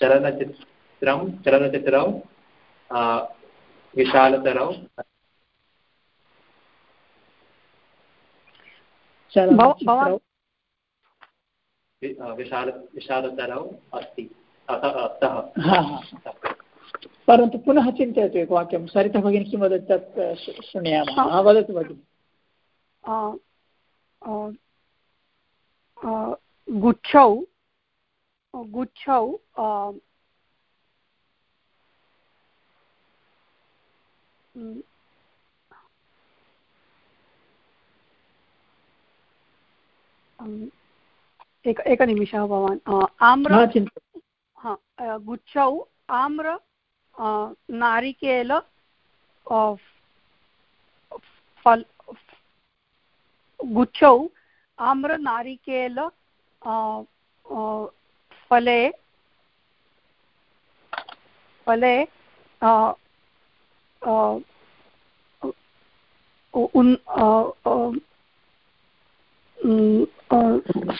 चलनचित्रं चलनचित्रौ विशालतरौ विशाल विशालतरौ अस्ति। अतः। परन्तु पुनः चिन्तयतु एकवाक्यं सरिता भगिनी किं वदति तत् शृणुयामः? वदतु भगिनि। गुच्छौ गुच्छौ एक एकनिमिषः भवान्. आम्र हा गुच्छौ आम्र नारिकेल फल गुच्छौ आम्रनारिकेल फले फले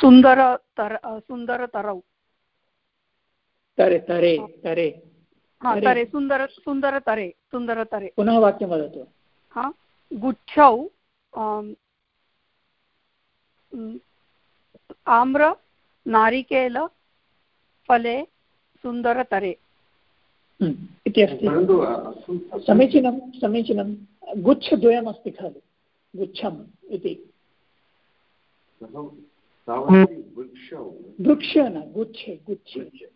सुन्दरतर सुन्दरतरौ। तरे तरे तरे। हा तरे। सुन्दर सुन्दरतरे सुन्दरतरे। पुनः वाक्यं वदतु। हा गुच्छौ आम्र नारिकेल फले सुन्दरतरे। इति अस्ति। समीचीनं समीचीनं। गुच्छद्वयमस्ति खलु। गुच्छम् इति। वृक्ष न, गुच्छे गुच्छे।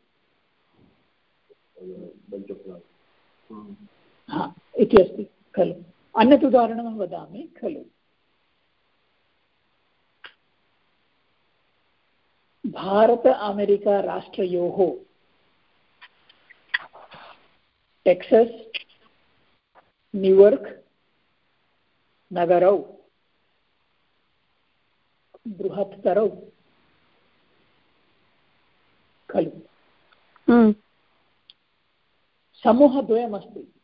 हा, इति अस्ति, खलु। अन्यत् उदाहरणं वदामि, खलु। भारत अमेरिका राष्ट्रयोः, टेक्सस्, न्यूयार्क्, नगरौ। बृहत्तरौ खलु। हम्म। समूहद्वयमस्ति।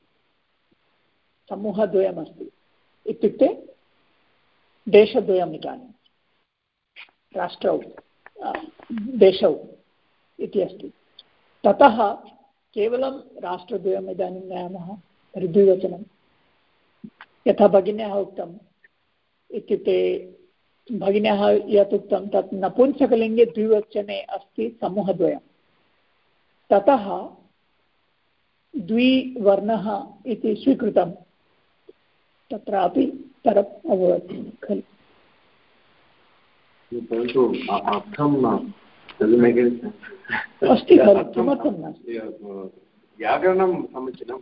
समूहद्वयमस्ति। इत्युक्ते देशद्वयम् इदानीं राष्ट्रौ देशौ इति अस्ति। ततः केवलं राष्ट्रद्वयम् इदानीं नयामः तर्हि द्विवचनं यथा भगिन्याः उक्तम्। इत्युक्ते भगिन्याः यत् उक्तं तत् नपुंसकलिङ्गे द्विवचने अस्ति समूहद्वयं। ततः द्विवर्णः इति स्वीकृतं। तत्रापि तरप् अभवत् खलु। परन्तु अर्थं अस्ति खलु किमर्थं नास्ति। व्याकरणं समीचीनं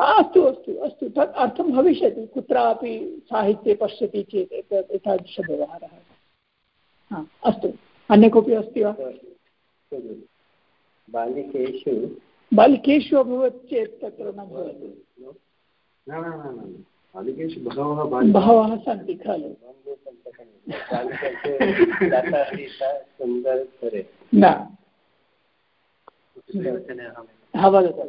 अस्तु अस्तु अस्तु। तत् अर्थं भविष्यति। कुत्रापि साहित्ये पश्यति चेत् एतत् एतादृशव्यवहारः हा अस्तु। अन्य कोऽपि अस्ति वा? बालिकेषु बालिकेषु अभवत् चेत् तत्र न भवति। न न न बालिकेषु बहवः बहवः सन्ति खलु। न। हा. वदतु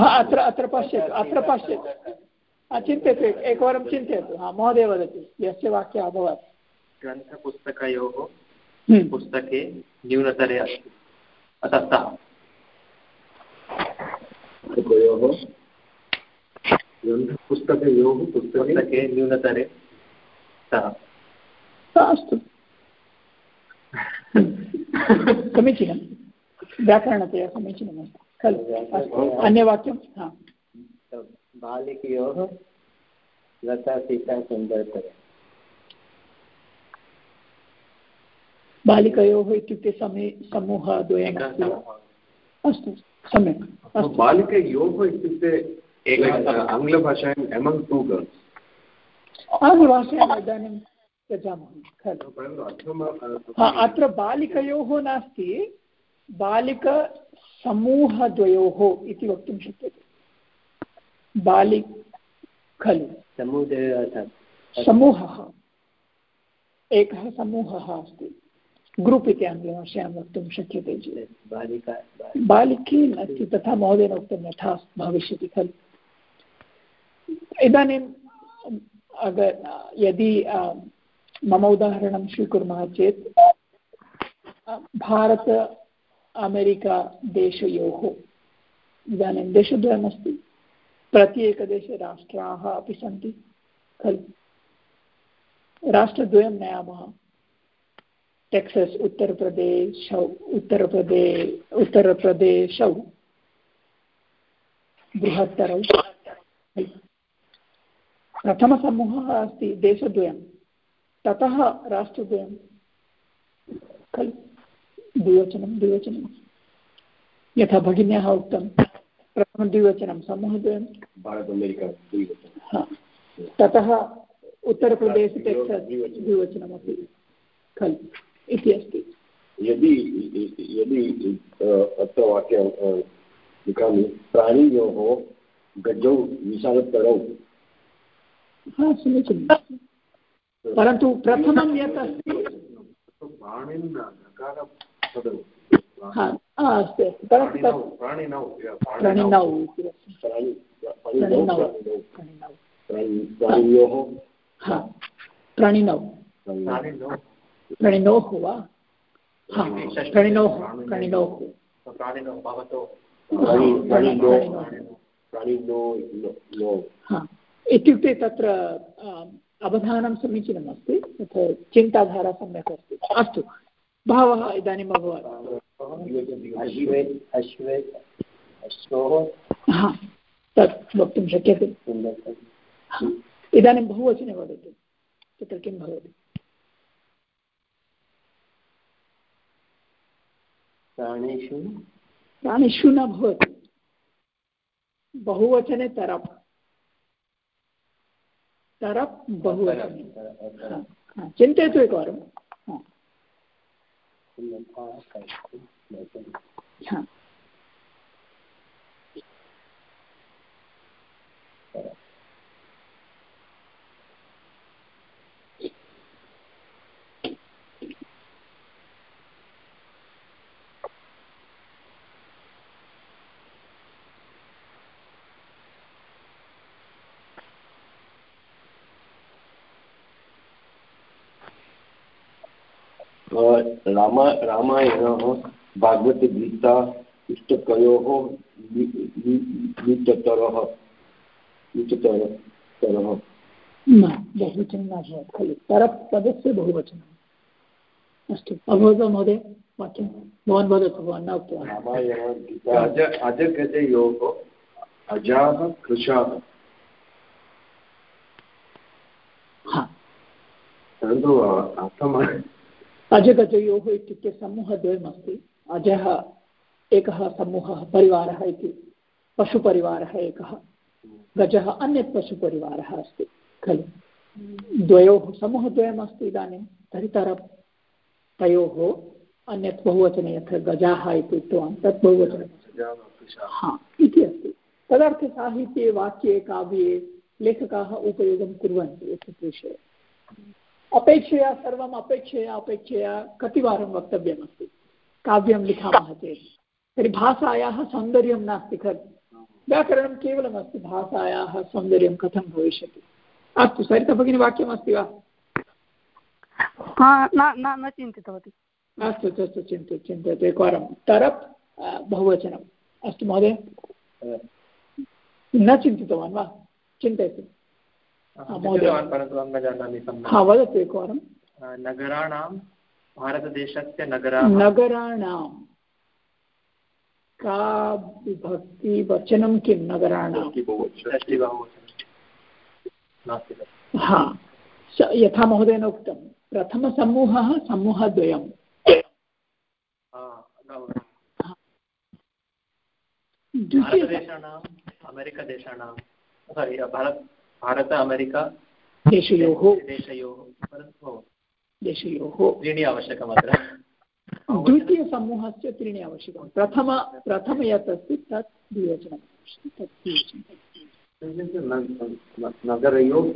हा अत्र अत्र पश्यतु अत्र पश्यतु चिन्तयतु एकवारं चिन्तयतु हा महोदय वदतु यस्य वाक्य अभवत्. ग्रन्थपुस्तकयोः हम्म। पुस्तके न्यूनतरे अस्ति। अतः पुस्तकयोः ग्रन्थपुस्तकयोः पुस्तके। पुस्तके न्यूनतरे। सः। हा, अस्तु समीचीनं। व्याकरणतया समीचीनमस्ति खलु। अन्यवाक्यं? हा। बालिकयोः लता सीता सुन्दरतरे। बालिकयोः इत्युक्ते समे समूहद्वयमस्ति। वा? अस्तु। सम्यक्। अस्तु। बालिकयोः इत्युक्ते आङ्ग्लभाषायाम् एमङ्ग् टु गर्ल्स् आङ्ग्लभाषायाम् इदानीं त्यजामः खलु हा अत्र बालिकयोः नास्ति बालिकसमूहद्वयोः इति वक्तुं शक्यते। बालि खलु। समूहः। एकः समूहः अस्ति। ग्रूप् इति आङ्ग्लभाषायां वक्तुं शक्यते। चेत् बालिका बालिके नास्ति तथा महोदयेन उक्तं यथा भविष्यति खलु। अगर यदि मम उदाहरणं स्वीकुर्मः चेत् भारत अमेरिकादेशयोः इदानीं देशद्वयमस्ति प्रत्येकदेशे राष्ट्राः अपि सन्ति, खलु? राष्ट्रद्वयं नयामः। टेक्सस्, उत्तरप्रदेशौ, उत्तरप्रदे, उत्तरप्रदेशौ, बृहत्तरौ प्रथमसमूहः अस्ति देशद्वयं। ततः राष्ट्रद्वयं। खलु द्विवचनं द्विवचनं। यथा भगिन्याः उक्तं प्रथमद्विवचनं समूहद्वयं। हा। ततः उत्तरप्रदेशे द्विवचनमपि। खलु इति अस्ति। यदि यदि अत्र वाक्यं लिखामि प्राणियोः गजौ विशालतरौ हा समीचीनं परन्तु प्रथमं यत् अस्ति हा हा, अस्ति। प्राणिनौ प्राणिनौ। हा वा? हा प्रणिनोः प्रणिनोः। प्राणिनो भवतो। प्राणिनो। इत्युक्ते तत्र अवधानं समीचीनमस्ति तत्र चिन्ताधारा सम्यक् अस्ति। अस्तु बहवः इदानीम् अभवत्। अश्वे अश्वे अश्वोः। हा तत् वक्तुं शक्यते। इदानीं बहुवचने वदतु तत्र किं भवति? प्राणिषु। प्राणिषु न भवति। बहुवचने तरप् तरप् एक चिन्तयतु एकवारं हा राम रामायणः भागवतगीता पुस्तकयोः निचतरः निचतरः न बहुवचनं न भवति खलु। बहुवचनम्। अस्तु अभवत् महोदय वाक्यं। भवान् वदतु भवान् न उक्तवान्। अजगजयोः अजाः कृशाः। परन्तु अर्थम् अजगजयोः इत्युक्ते समूहद्वयमस्ति अजः एकः समूहः परिवारः इति। पशुपरिवारः एकः। गजः अन्यत् पशुपरिवारः अस्ति, खलु। द्वयोः समूहद्वयमस्ति इदानीं। तर्हि तर तयोः अन्यत् बहुवचने यथा गजाः इति उक्तवान्, तत् बहुवचनं। हा, इति अस्ति। तदर्थसाहित्ये वाक्ये, काव्ये लेखकाः उपयोगं कुर्वन्ति एतत् विषये। अपेक्षया सर्वम् अपेक्षया अपेक्षया कतिवारं वक्तव्यमस्ति? काव्यं लिखामः चेत्। तर्हि भाषायाः सौन्दर्यं नास्ति खलु। व्याकरणं केवलमस्ति भाषायाः सौन्दर्यं कथं भविष्यति? अस्तु सरिता भगिनी वाक्यमस्ति वा? न चिन्तितवती। अस्तु अस्तु चिन्तयतु चिन्तयतु एकवारं। तरप् बहुवचनम्। अस्तु महोदय। न चिन्तितवान् वा? चिन्तयतु। परन्तु न जानामि हा वदतु एकवारं। नगराणां भारतदेशस्य नगराणां। नगराणां। का विभक्तिवचनं किं नगराणां? हा। यथा महोदयेन उक्तं। प्रथमसमूहः समूहद्वयं द्वितीयदेशानाम् अमेरिकादेशानां सारि भारत भारत अमेरिका देशयोः। देशयोः देशयोः। त्रीणि आवश्यकम् अत्र। द्वितीयसमूहस्य त्रीणि आवश्यकं प्रथम प्रथम यत् अस्ति तत् द्विवचनं तत् नगरयोः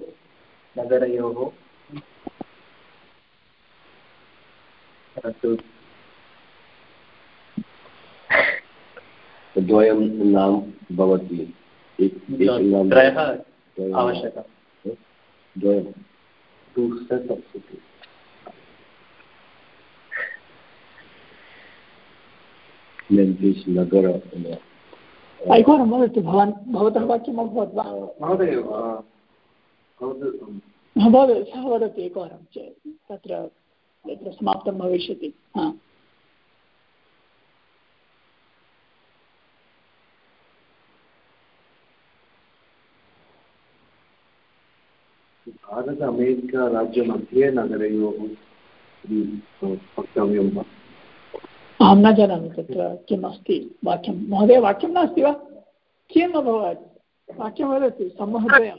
नगरयोः। द्वयं नाम भवति। त्रयः आवश्यकं द्वयं नगर एकवारं वदतु भवान् भवतः वाक्यम् अभवत् वा महोदय महोदय सः वदति एकवारं चेत् तत्र तत्र समाप्तं भविष्यति हा। भारत अमेरिका राज्यमध्ये नगरयोः वक्तव्यं वा अहं न जानामि तत्र किम् अस्ति वाक्यं महोदय वाक्यं नास्ति वा किम् अभवत् वाक्यं वदतु समूहद्वयं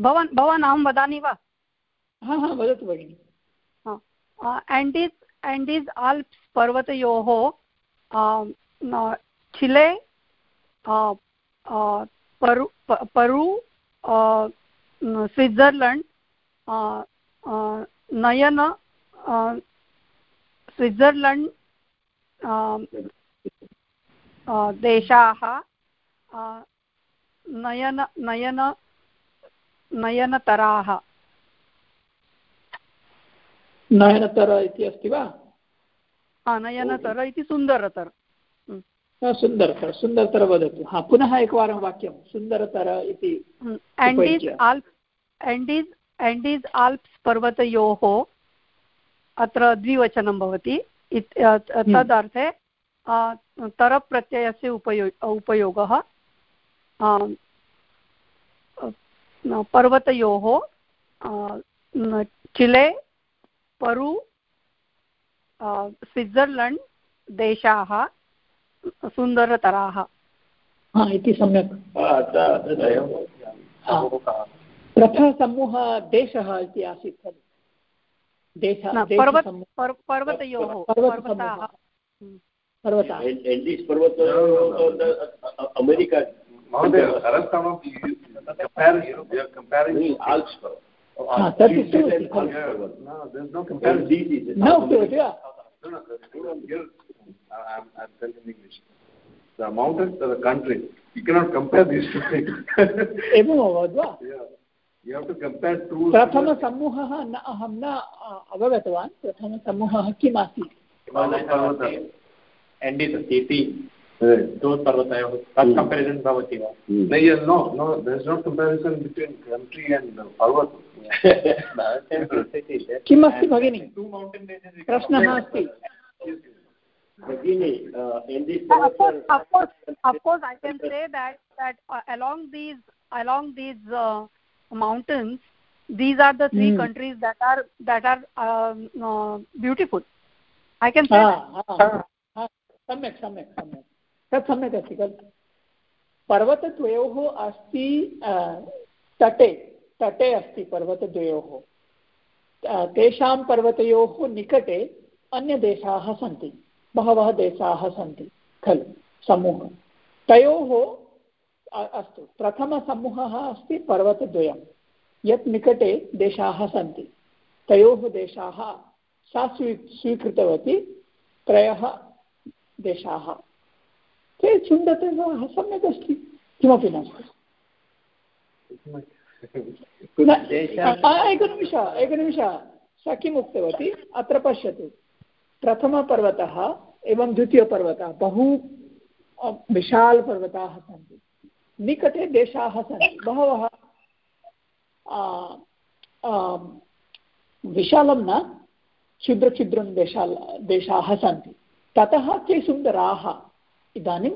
भवान् भवान् अहं वदामि वा हा हा वदतु भगिनि एण्डीस् एण्डीस् आल्प्स् पर्वतयोः चिले परु परु स्विट्ज़र्लेण्ड् नयन स्विट्ज़र्लेण्ड् देशाः नयन नयन नयनतराः। नयनतर इति अस्ति वा? नयनतर इति सुन्दरतर। सुन्दरतर सुन्दरतर वदतु. हा पुनः एकवारं वाक्यं सुन्दरतर इति एण्डीस् आल्प्स् एण्डीस् एण्डीस् आल्प्स् पर्वतयोः अत्र द्विवचनं भवति. तदर्थे तरप् प्रत्ययस्य उपयो उपयोगः पर्वतयोः चिले परु स्विट्ज़र्लेण्ड् देशाः सुन्दरतराः। इति सम्यक्। प्रथमसमूहः देशः इति आसीत् खलु। देशः पर्वतयोः पर्वताः। पर्वताः अमेरिका महोदय सरस्तमं comparing Alps तत् न उक्तवती वा I'm telling English. The mountains are the country. You cannot compare these two things. एवम् अभवत् वा You have to compare two. प्रथमसमूहः न अहं न अवगतवान् प्रथमसमूहः किम् आसीत् एण्डीस् अस्ति इति those पर्वतयोः तत् कम्पेरिसन् भवति वा No, no, there is no comparison between country and पर्वत. किम् अस्ति भगिनि प्रश्नः अस्ति Beginning, uh, in this of course, of course, of course, I can say that that uh, along these along these uh, mountains, these are the three mm. countries that are that are um, uh, beautiful. I can say. सम्यक् सम्यक् सम्यक् तत् सम्यक् अस्ति खलु। पर्वतद्वयोः अस्ति तटे तटे अस्ति पर्वतद्वयोः। तेषां पर्वतयोः निकटे अन्यदेशाः सन्ति, बहवः देशाः सन्ति खलु, समूहः। तयोः अस्तु, प्रथमसमूहः अस्ति पर्वतद्वयं। यत् निकटे देशाः सन्ति, तयोः देशाः सा स्वी, स्वीकृतवती त्रयः देशाः। ते सुन्दरतः सम्यक् अस्ति किमपि नास्ति एकनिमिष एकनिमिष सा किम् उक्तवती अत्र पश्यतु। प्रथमपर्वतः एवं द्वितीयपर्वतः बहु विशालपर्वताः सन्ति। निकटे देशाः सन्ति। बहवः विशालं न क्षुद्रक्षुद्रं देशाल देशाः सन्ति। ततः के सुन्दराः इदानीं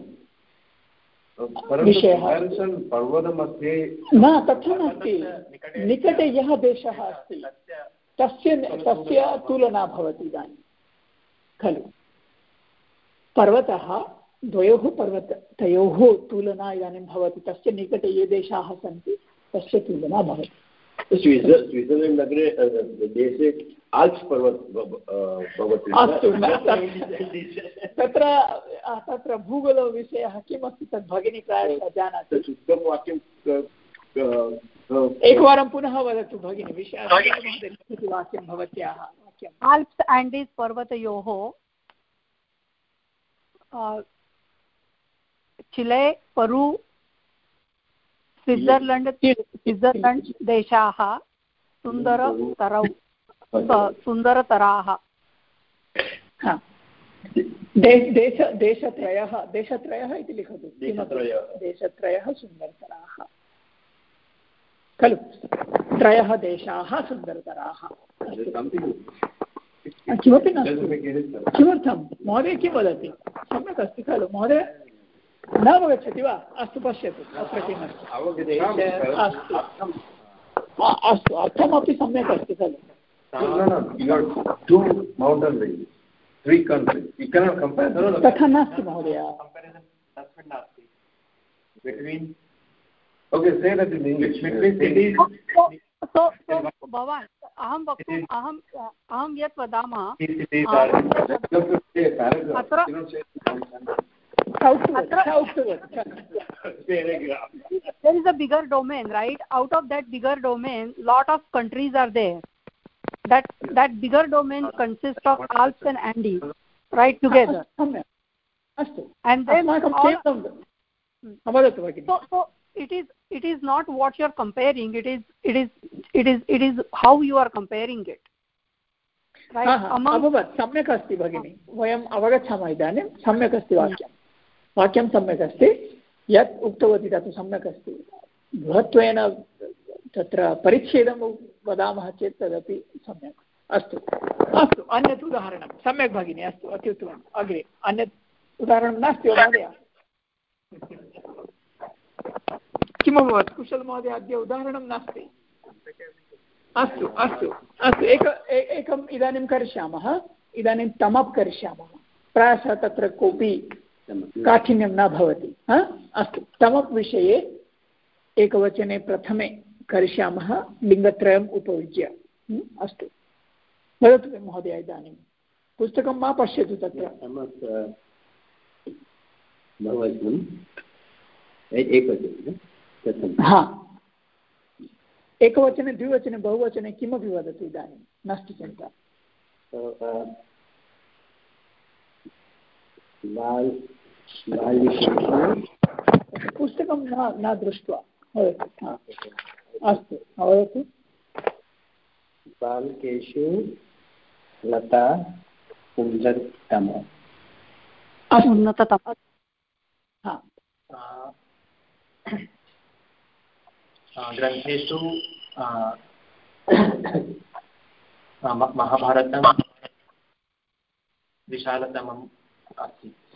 विषयः। न तथा नास्ति। निकटे यः देशः अस्ति तस्य तस्य तुलना भवति इदानीं। खलु। पर्वतः द्वयोः पर्वत तयोः तुलना इदानीं भवति। तस्य निकटे ये देशाः सन्ति तस्य तुलना भवति। स्विट्जर्लेण्ड् नगरे देशे आल्प्स् पर्वत भवति अस्तु तत्र तत्र भूगोलविषयः किमस्ति तद् भगिनी प्रायः जानाति। शुद्धं वाक्यं एकवारं पुनः वदतु भगिनि विषयः वाक्यं भवत्याः वाक्यम्। आल्प्स् आण्डीस् पर्वतयोः चिले परु स्विट्जर्लेण्ड् स्विट्जर्लेण्ड् देशाः सुन्दरतरौ। सुन्दरतराः देश देशत्रयः देशत्रयः इति लिखतु। देशत्रयः। सुन्दरतराः। खलु? त्रयः देशाः सुन्दरतराः। किमपि नास्ति। किमर्थं? महोदय किं वदति? सम्यक् अस्ति खलु? महोदय न अवगच्छति वा अस्तु पश्यतु अत्र किमस्ति अस्तु अस्तु अर्थमपि सम्यक् अस्ति खलु तथा नास्ति महोदय Okay, say that in English. so so भवान् अहं वक्तुम् अहं अहं यत् वदामः अत्र there is a bigger domain right out of that bigger domain lot of countries are there that that bigger domain consists of alps and andes right together and then all, so, so it is it is not what you are comparing it is it is it is it is how you are comparing it अभवत् सम्यक् अस्ति भगिनि वयम् अवगच्छामः इदानीं सम्यक् अस्ति वाक्यं वाक्यं सम्यक् अस्ति, यत् उक्तवती तत् सम्यक् अस्ति। बृहत्वेन तत्र परिच्छेदं वदामः चेत् तदपि सम्यक्। अस्तु अस्तु, अन्यत् उदाहरणं। सम्यक् भगिनि, अस्तु, अत्युत्तमम्, अग्रे। अन्यत् उदाहरणं नास्ति वा, महोदय? किमभवत् कुशलमहोदय अद्य उदाहरणं नास्ति। अस्तु अस्तु अस्तु, एक एकम् इदानीं करिष्यामः। इदानीं तमप् करिष्यामः। प्रायशः तत्र कोऽपि काठिन्यं न भवति अस्तु तमप् विषये एकवचने प्रथमे करिष्यामः लिङ्गत्रयम् उपयुज्य। अस्तु। वदतु महोदय इदानीं। पुस्तकं मा पश्यतु तत्र? हा। एकवचने द्विवचने बहुवचने किमपि वदतु इदानीं। नास्ति चिन्ता। पुस्तकं न न दृष्ट्वा। वदतु। अस्तु। वदतु। बालकेषु लता उन्नततम। उन्नततम ग्रन्थेषु महाभारतं विशालतमम् अस्ति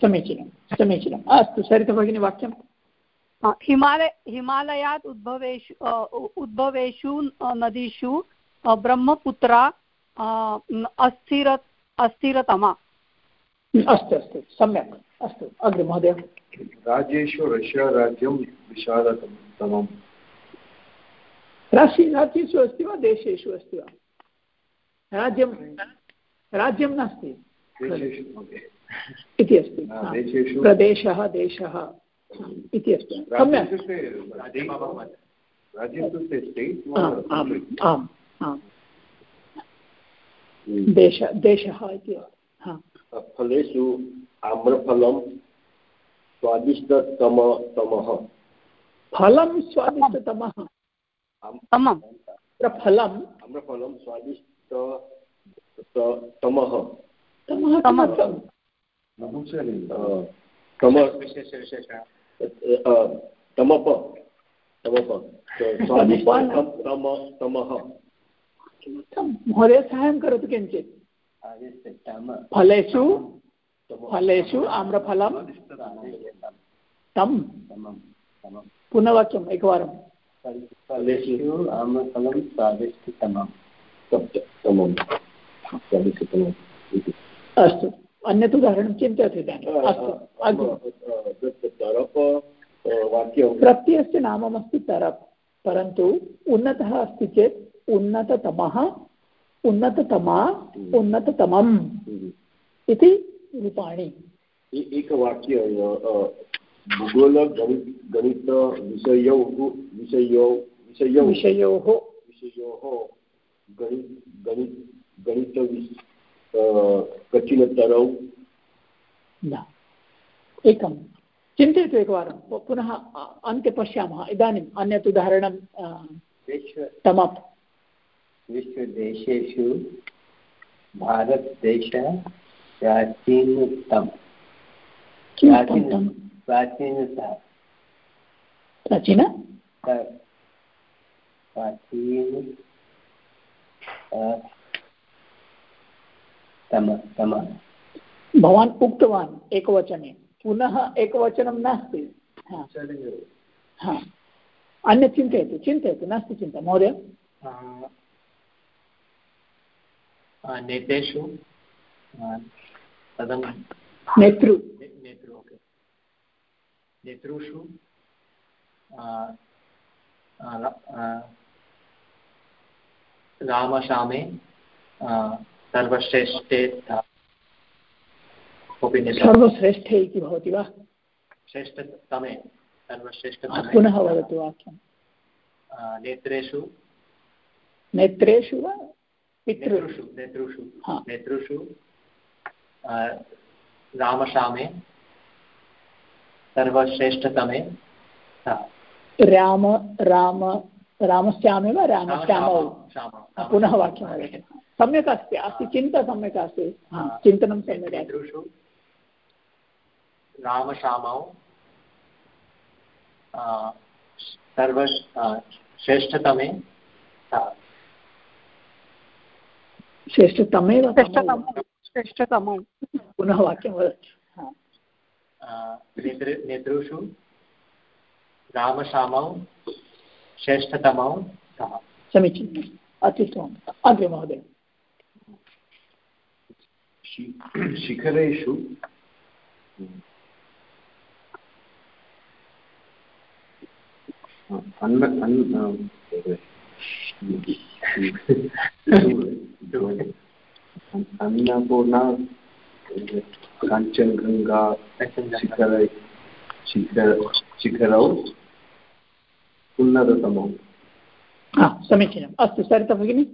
समीचीनं समीचीनम् अस्तु सरितभगिनी वाक्यं हिमालय हिमालयात् उद्भवेषु उद्भवेषु नदीषु ब्रह्मपुत्रा अस्थिर अस्थिरतमा। अस्तु अस्तु सम्यक्। अस्तु अग्रे महोदय। राज्येषु रष्या राज्यं विशालतमम्। राशि राज्येषु अस्ति वा देशेषु अस्ति वा? राज्यं राज्यं नास्ति। इति अस्ति। प्रदेशः देशः। इति अस्ति। सम्यक्। आम् आम् आम् देश देशः इति। फलेषु आम्रफलं स्वादिष्टतमतमः। फलं स्वादिष्टतमः। आम्रफलम् आम्रफलं। स्वादिष्ट तमः तमप तमप स्वादिष्टतमः महोदय साहाय्यं करोतु किञ्चित् फलेषु फलेषु आम्रफलं तं पुनः वाक्यम् एकवारं फलेषु आम्रफलं स्वादिष्टतमं अस्तु अन्यत् उदाहरणं चिन्तयतु इदानीम् अस्तु प्रत्ययस्य नाममस्ति तरप् परन्तु उन्नतः अस्ति चेत् उन्नततमः उन्नततमा उन्नततमम् इति रूपाणि। एकवाक्य भूगोलगणित गणितविषयौ विषयौ विषयौ विषयोः। विषयोः। गणित गणित गणित कठिनतरौ न. एकं. चिन्तयतु एकवारं. पुनः अन्ते पश्यामः. इदानीम् अन्यत् उदाहरणं तमप् विश्वदेशेषु भारतदेशः प्राचीनतम. प्राचीन प्राचीनतः. प्राचीन? प्राचीन तम तम। भवान् उक्तवान् एकवचने। पुनः एकवचनं नास्ति। हा। अन्यत् चिन्तयतु चिन्तयतु नास्ति चिन्ता। महोदय? नेतेषु तदं नेतृ। नेतृ ओके। नेतृषु रामशामे सर्वश्रेष्ठे सर्वश्रेष्ठे इति भवति वा? श्रेष्ठतमे सर्वश्रेष्ठतमे। पुनः वदतु वाक्यं। नेत्रेषु। नेत्रेषु वा? नेतृषु नेतृषु नेतृषु रामशामे। सर्वश्रेष्ठतमे राम राम रामश्यामे वा? रामश्यामौ। पुनः वाक्यं वदतु। सम्यक् अस्ति अस्ति चिन्ता सम्यक् अस्ति चिन्तनं सम्यक् नेतृषु रामश्यामौ सर्व श्रेष्ठतमे श्रेष्ठतमे श्रेष्ठतमौ पुनः वाक्यं वदतु। नेतृषु रामश्यामौ श्रेष्ठतमौ स्तः समीचीनम्। अत्युत्तमम्। अग्रे महोदय। शिखरेषु। अन्न अन्न अन्नपूर्णा काञ्चनगङ्गा शिखर शिखर शिखरौ उन्नततमौ। समीचीनम्। अस्तु सरिता भगिनि।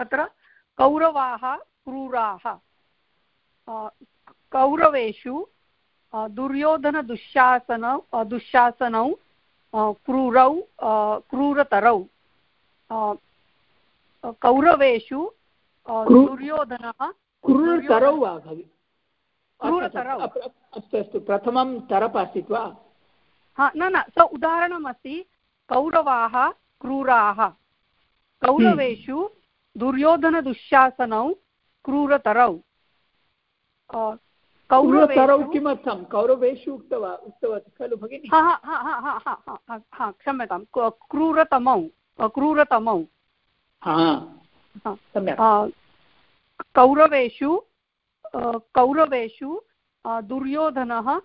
अत्र कौरवाः क्रूराः। कौरवेषु दुर्योधनदुःशासन दुःशासनौ क्रूरौ क्रूरतरौ। कौरवेषु दुर्योधनः क्रूरतरौ वा भवि क्रूरतरौ। अस्तु अस्तु प्रथमं तरप् आसीत् वा? हा न न स उदाहरणमस्ति कौरवाः क्रूराः। कौरवेषु दुर्योधनदुःशासनौ क्रूरतरौ। कौरवतरौ किमर्थं? कौरवेषु उक्तवा उक्तवती खलु भगिनि? क्षम्यतां। क्रूरतमौ क्रूरतमौ। कौरवेषु कौरवेषु दुर्योधनः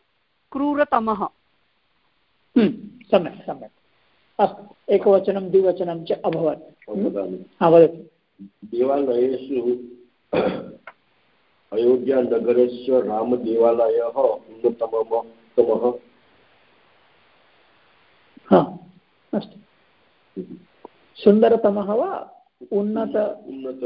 क्रूरतमः। हम्म, सम्यक् सम्यक्। अस्तु एकवचनं द्विवचनं च अभवत्। वदतु। देवालयेषु अयोध्यानगरस्य रामदेवालयः अन्यतमः तमः अस्तु। सुन्दरतमः वा? उन्नत उन्नत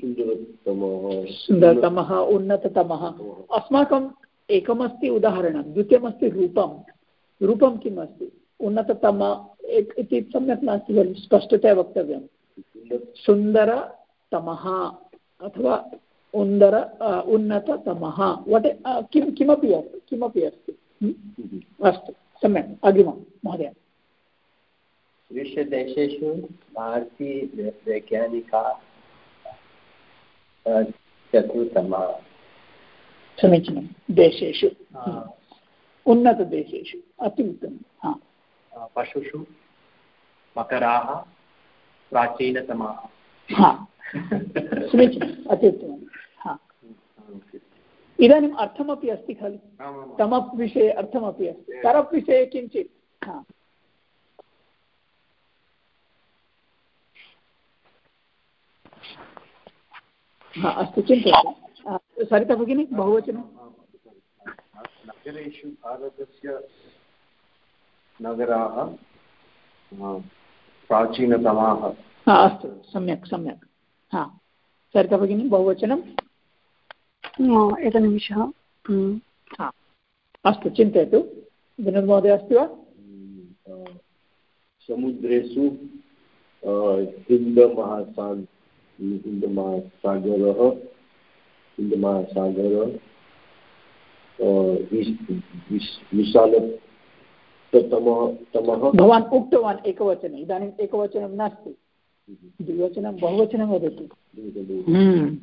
सुन्दरतमः। सुन्दरतमः उन्नततमः। अस्माकम् एकमस्ति उदाहरणं द्वितीयमस्ति रूपं। रूपं किम् अस्ति उन्नततम इति सम्यक् नास्ति खलु स्पष्टतया वक्तव्यं सुन्दरतमः अथवा उन्दर उन्नततमः वट् किं किमपि अस्ति किमपि अस्ति? अस्तु सम्यक् अग्रिमं महोदय। विश्वदेशेषु भारतीयवैज्ञानिकाः चतुर्थमा समीचीनं देशेषु। उन्नतदेशेषु अति उत्तमं पशुषु मकराः प्राचीनतमाः। हा। समीचीनम् अत्युत्तमं। हा। इदानीम् अर्थमपि अस्ति खलु। तमप् विषये अर्थमपि अस्ति। तरप् विषये किञ्चित् हा। हा अस्तु चिन्तयतु। सरिता भगिनी बहुवचनं। नगरेषु भारतस्य नगराः प्राचीनतमाः। हा अस्तु सम्यक् सम्यक्। हा सरिता भगिनी बहुवचनं? एकनिमिषः। हा अस्तु चिन्तयतु। विनोदमहोदय अस्ति वा? समुद्रेषु हिन्दमहासाग हिन्दमहासागरः हिन्दमहासागरः तमः भवान् उक्तवान् एकवचने इदानीम् एकवचनं नास्ति। द्विवचनं बहुवचनं वदतु। हम्म।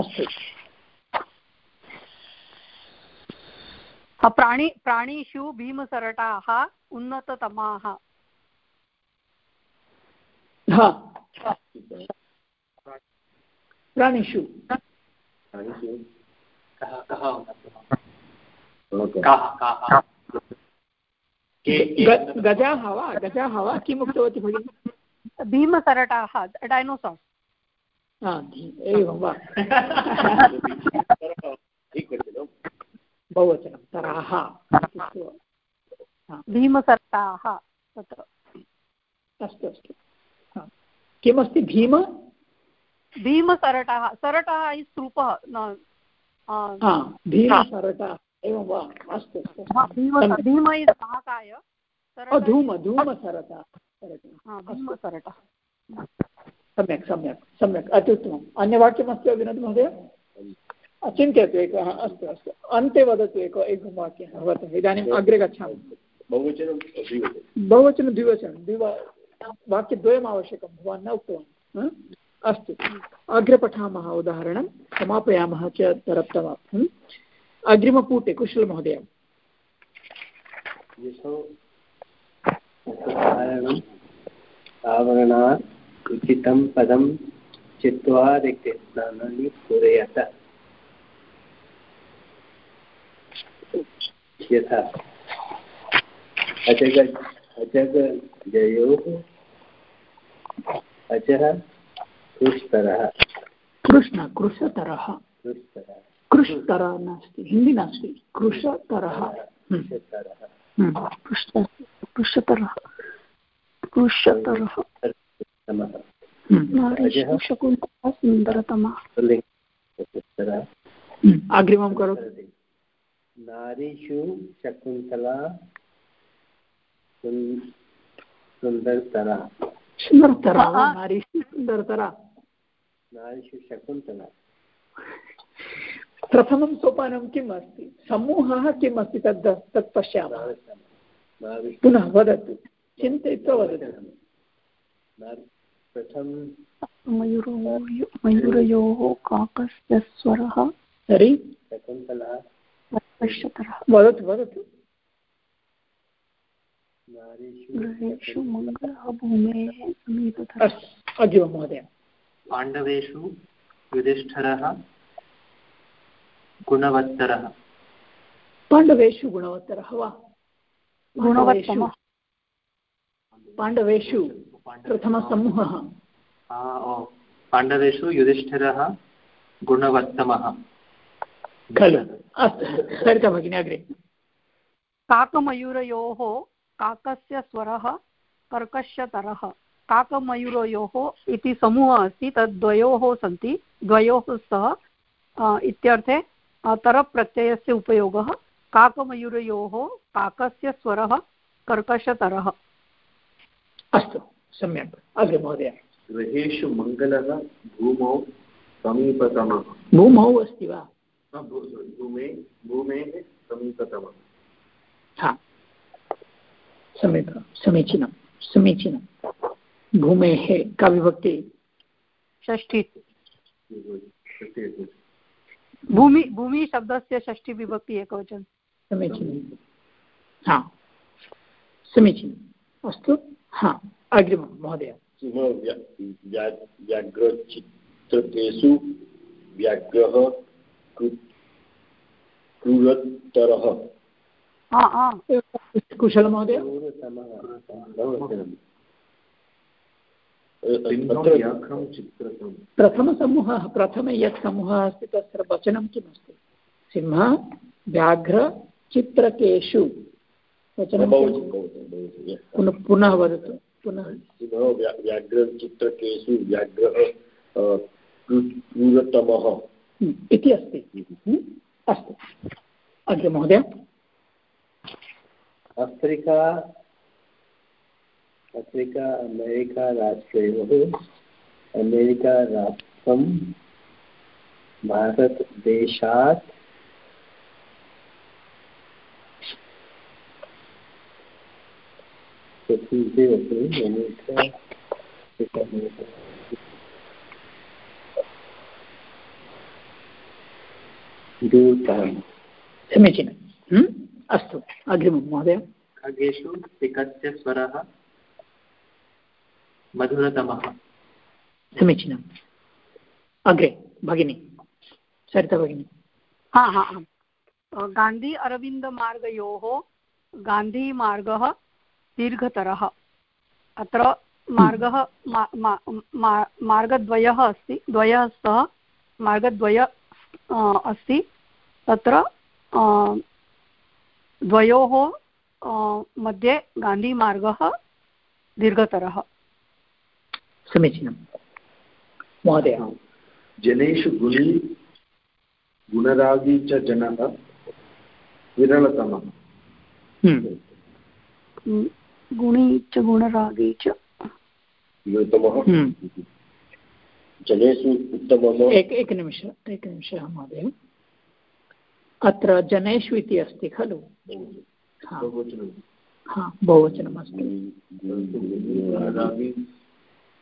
अस्तु। प्राणि प्राणिषु भीमसरटाः उन्नततमाः। प्राणिषु। गजाः वा गजाः वा किम् उक्तवती भगिनि? भीमसरटाः डैनोसार् एवं वा. बहुवचनं तराः भीमसरटाः तत्र. अस्तु अस्तु. किमस्ति भीम? भीमसरटः सरटः इस् भीमसरटः एवं वा अस्तु धूम सम्यक् सम्यक् सम्यक्। अत्युत्तमम्। अन्यवाक्यमस्ति वा विनोद् महोदय? चिन्तयतु एकः अस्तु अस्तु। अन्ते वदतु एक एकं वाक्यं भवतु। इदानीम् अग्रे गच्छामः। बहुवचनं बहुवचनं द्विवचनं। द्विवा वाक्यद्वयम् आवश्यकं। भवान् न उक्तवान्। अस्तु। अग्रे पठामः उदाहरणं। समापयामः च तरप्तवान्। अग्रिमपुटे कुशलमहोदय। आवरणात् उचितं पदं चित्वा रिक्तस्थानानि पूरयत यथा। अजग अजग जयोः अजः कृष्तरः कृष्ण कृष्तरः कृष्तरः नास्ति हिंदी नास्ति कृशतरः। कृष्तरः शकुन्तला सुन्दरतमा। कृष्तरः हम्म, अग्रिमं करोतु। नारीषु शकुन्तला सुन्दरतरा। सुन्दरतरा नारीषु सुन्दरतरा। नारीषु शकुन्तला। प्रथमं सोपानं किम् अस्ति? समूहः किम् अस्ति तद् तत् पश्यामः? पुनः वदतु। चिन्तयित्वा वदतु। मयूरयोः काकस्य स्वरः तर्हि? वदतु वदतु। गृहेषु मङ्गलः भूमेः समीपतरः। अस्तु अग्रिमं महोदय। पाण्डवेषु युधिष्ठिरः गुणवत्तरः। पाण्डवेषु गुणवत्तरः वा? गुणवत्तमः। पाण्डवेषु प्रथमसमूहः। आ, ओ, पाण्डवेषु युधिष्ठिरः गुणवत्तमः। खलु। अस्तु सरिता भगिनी अग्रे। काकमयूरयोः काकस्य स्वरः कर्कशतरः काकमयूरयोः इति समूहः अस्ति तद् द्वयोः सन्ति। द्वयोः सह इत्यर्थे तरप्रत्ययस्य उपयोगः काकमयूरयोः काकस्य स्वरः कर्कशतरः। अस्तु सम्यक्। अग्रे महोदय। गृहेषु मङ्गलः भूमौ समीपतमः। भूमौ अस्ति वा? भूमे भूमेः समीपतमः। हा। सम्यक् समीचीनं समीचीनं। भूमेः का विभक्ति? षष्ठी। भूमि भूमिशब्दस्य षष्ठी विभक्ति एकवचन। समीचीनं। हा। समीचीनम्। अस्तु। हा। अग्रिमं महोदय। व्याघ्रचित्रकेषु व्याघ्रः क्रूरतरः। हा हा कुशलं महोदय क्रूरतमः बहुवचनम् सिंहं अत्र व्याघ्रं चित्रकं प्रथमसमूहः प्रथमे यत् समूहः अस्ति तत्र वचनं किम् अस्ति सिंह व्याघ्र चित्रकेषु वचनं. पुनः पुनः वदतु पुनः। व्याघ्रचित्रकेषु व्याघ्रः क्रू- क्रूरतमः इति अस्ति। अस्तु। अग्रे महोदय। अफ्रिका अफ्रिका अमेरिका राष्ट्रयोः अमेरिकाराष्ट्रं भारतदेशात् चतुर्थे वचने अमेरिका दूरतरम् समीचीनं। हम्म, अस्तु अग्रिमं महोदय। खगेषु पिकस्य स्वरः मधुरतमः। समीचीनम्। अग्रे भगिनी। सरिता भगिनी। हा हा आम् अ, गान्धी अरविन्दमार्गयोः गान्धीमार्गः दीर्घतरः। अत्र मार्गः मा- मा- मा- मार्गद्वयः अस्ति। द्वयः स्तः मार्गद्वय अस्ति। तत्र द्वयोः मध्ये गान्धीमार्गः दीर्घतरः। समीचीनं महोदय। जनेषु गुणी गुणरागी च जनः विरलतमः। हम्म, गुणी च गुणरागी च। हम्म। जनेषु उत्तमः। एक एकनिमिष एकनिमिषः महोदय। अत्र जनेषु इति अस्ति खलु? हा बहुवचनं। हा। बहुवचनमस्ति। गुणरागी।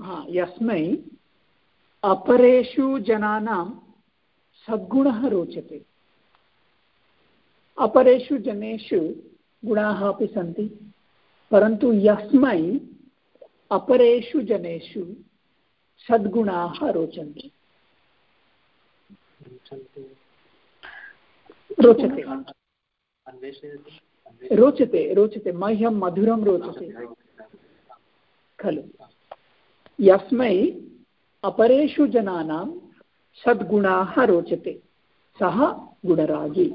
हा यस्मै अपरेषु जनानां सद्गुणः रोचते। अपरेषु जनेषु गुणाः अपि सन्ति परन्तु यस्मै अपरेषु जनेषु सद्गुणाः रोचन्ते। रोचते। रोचते रोचते। मह्यं मधुरं रोचते। खलु। यस्मै अपरेषु जनानां सद्गुणाः रोचते। सः गुणरागी।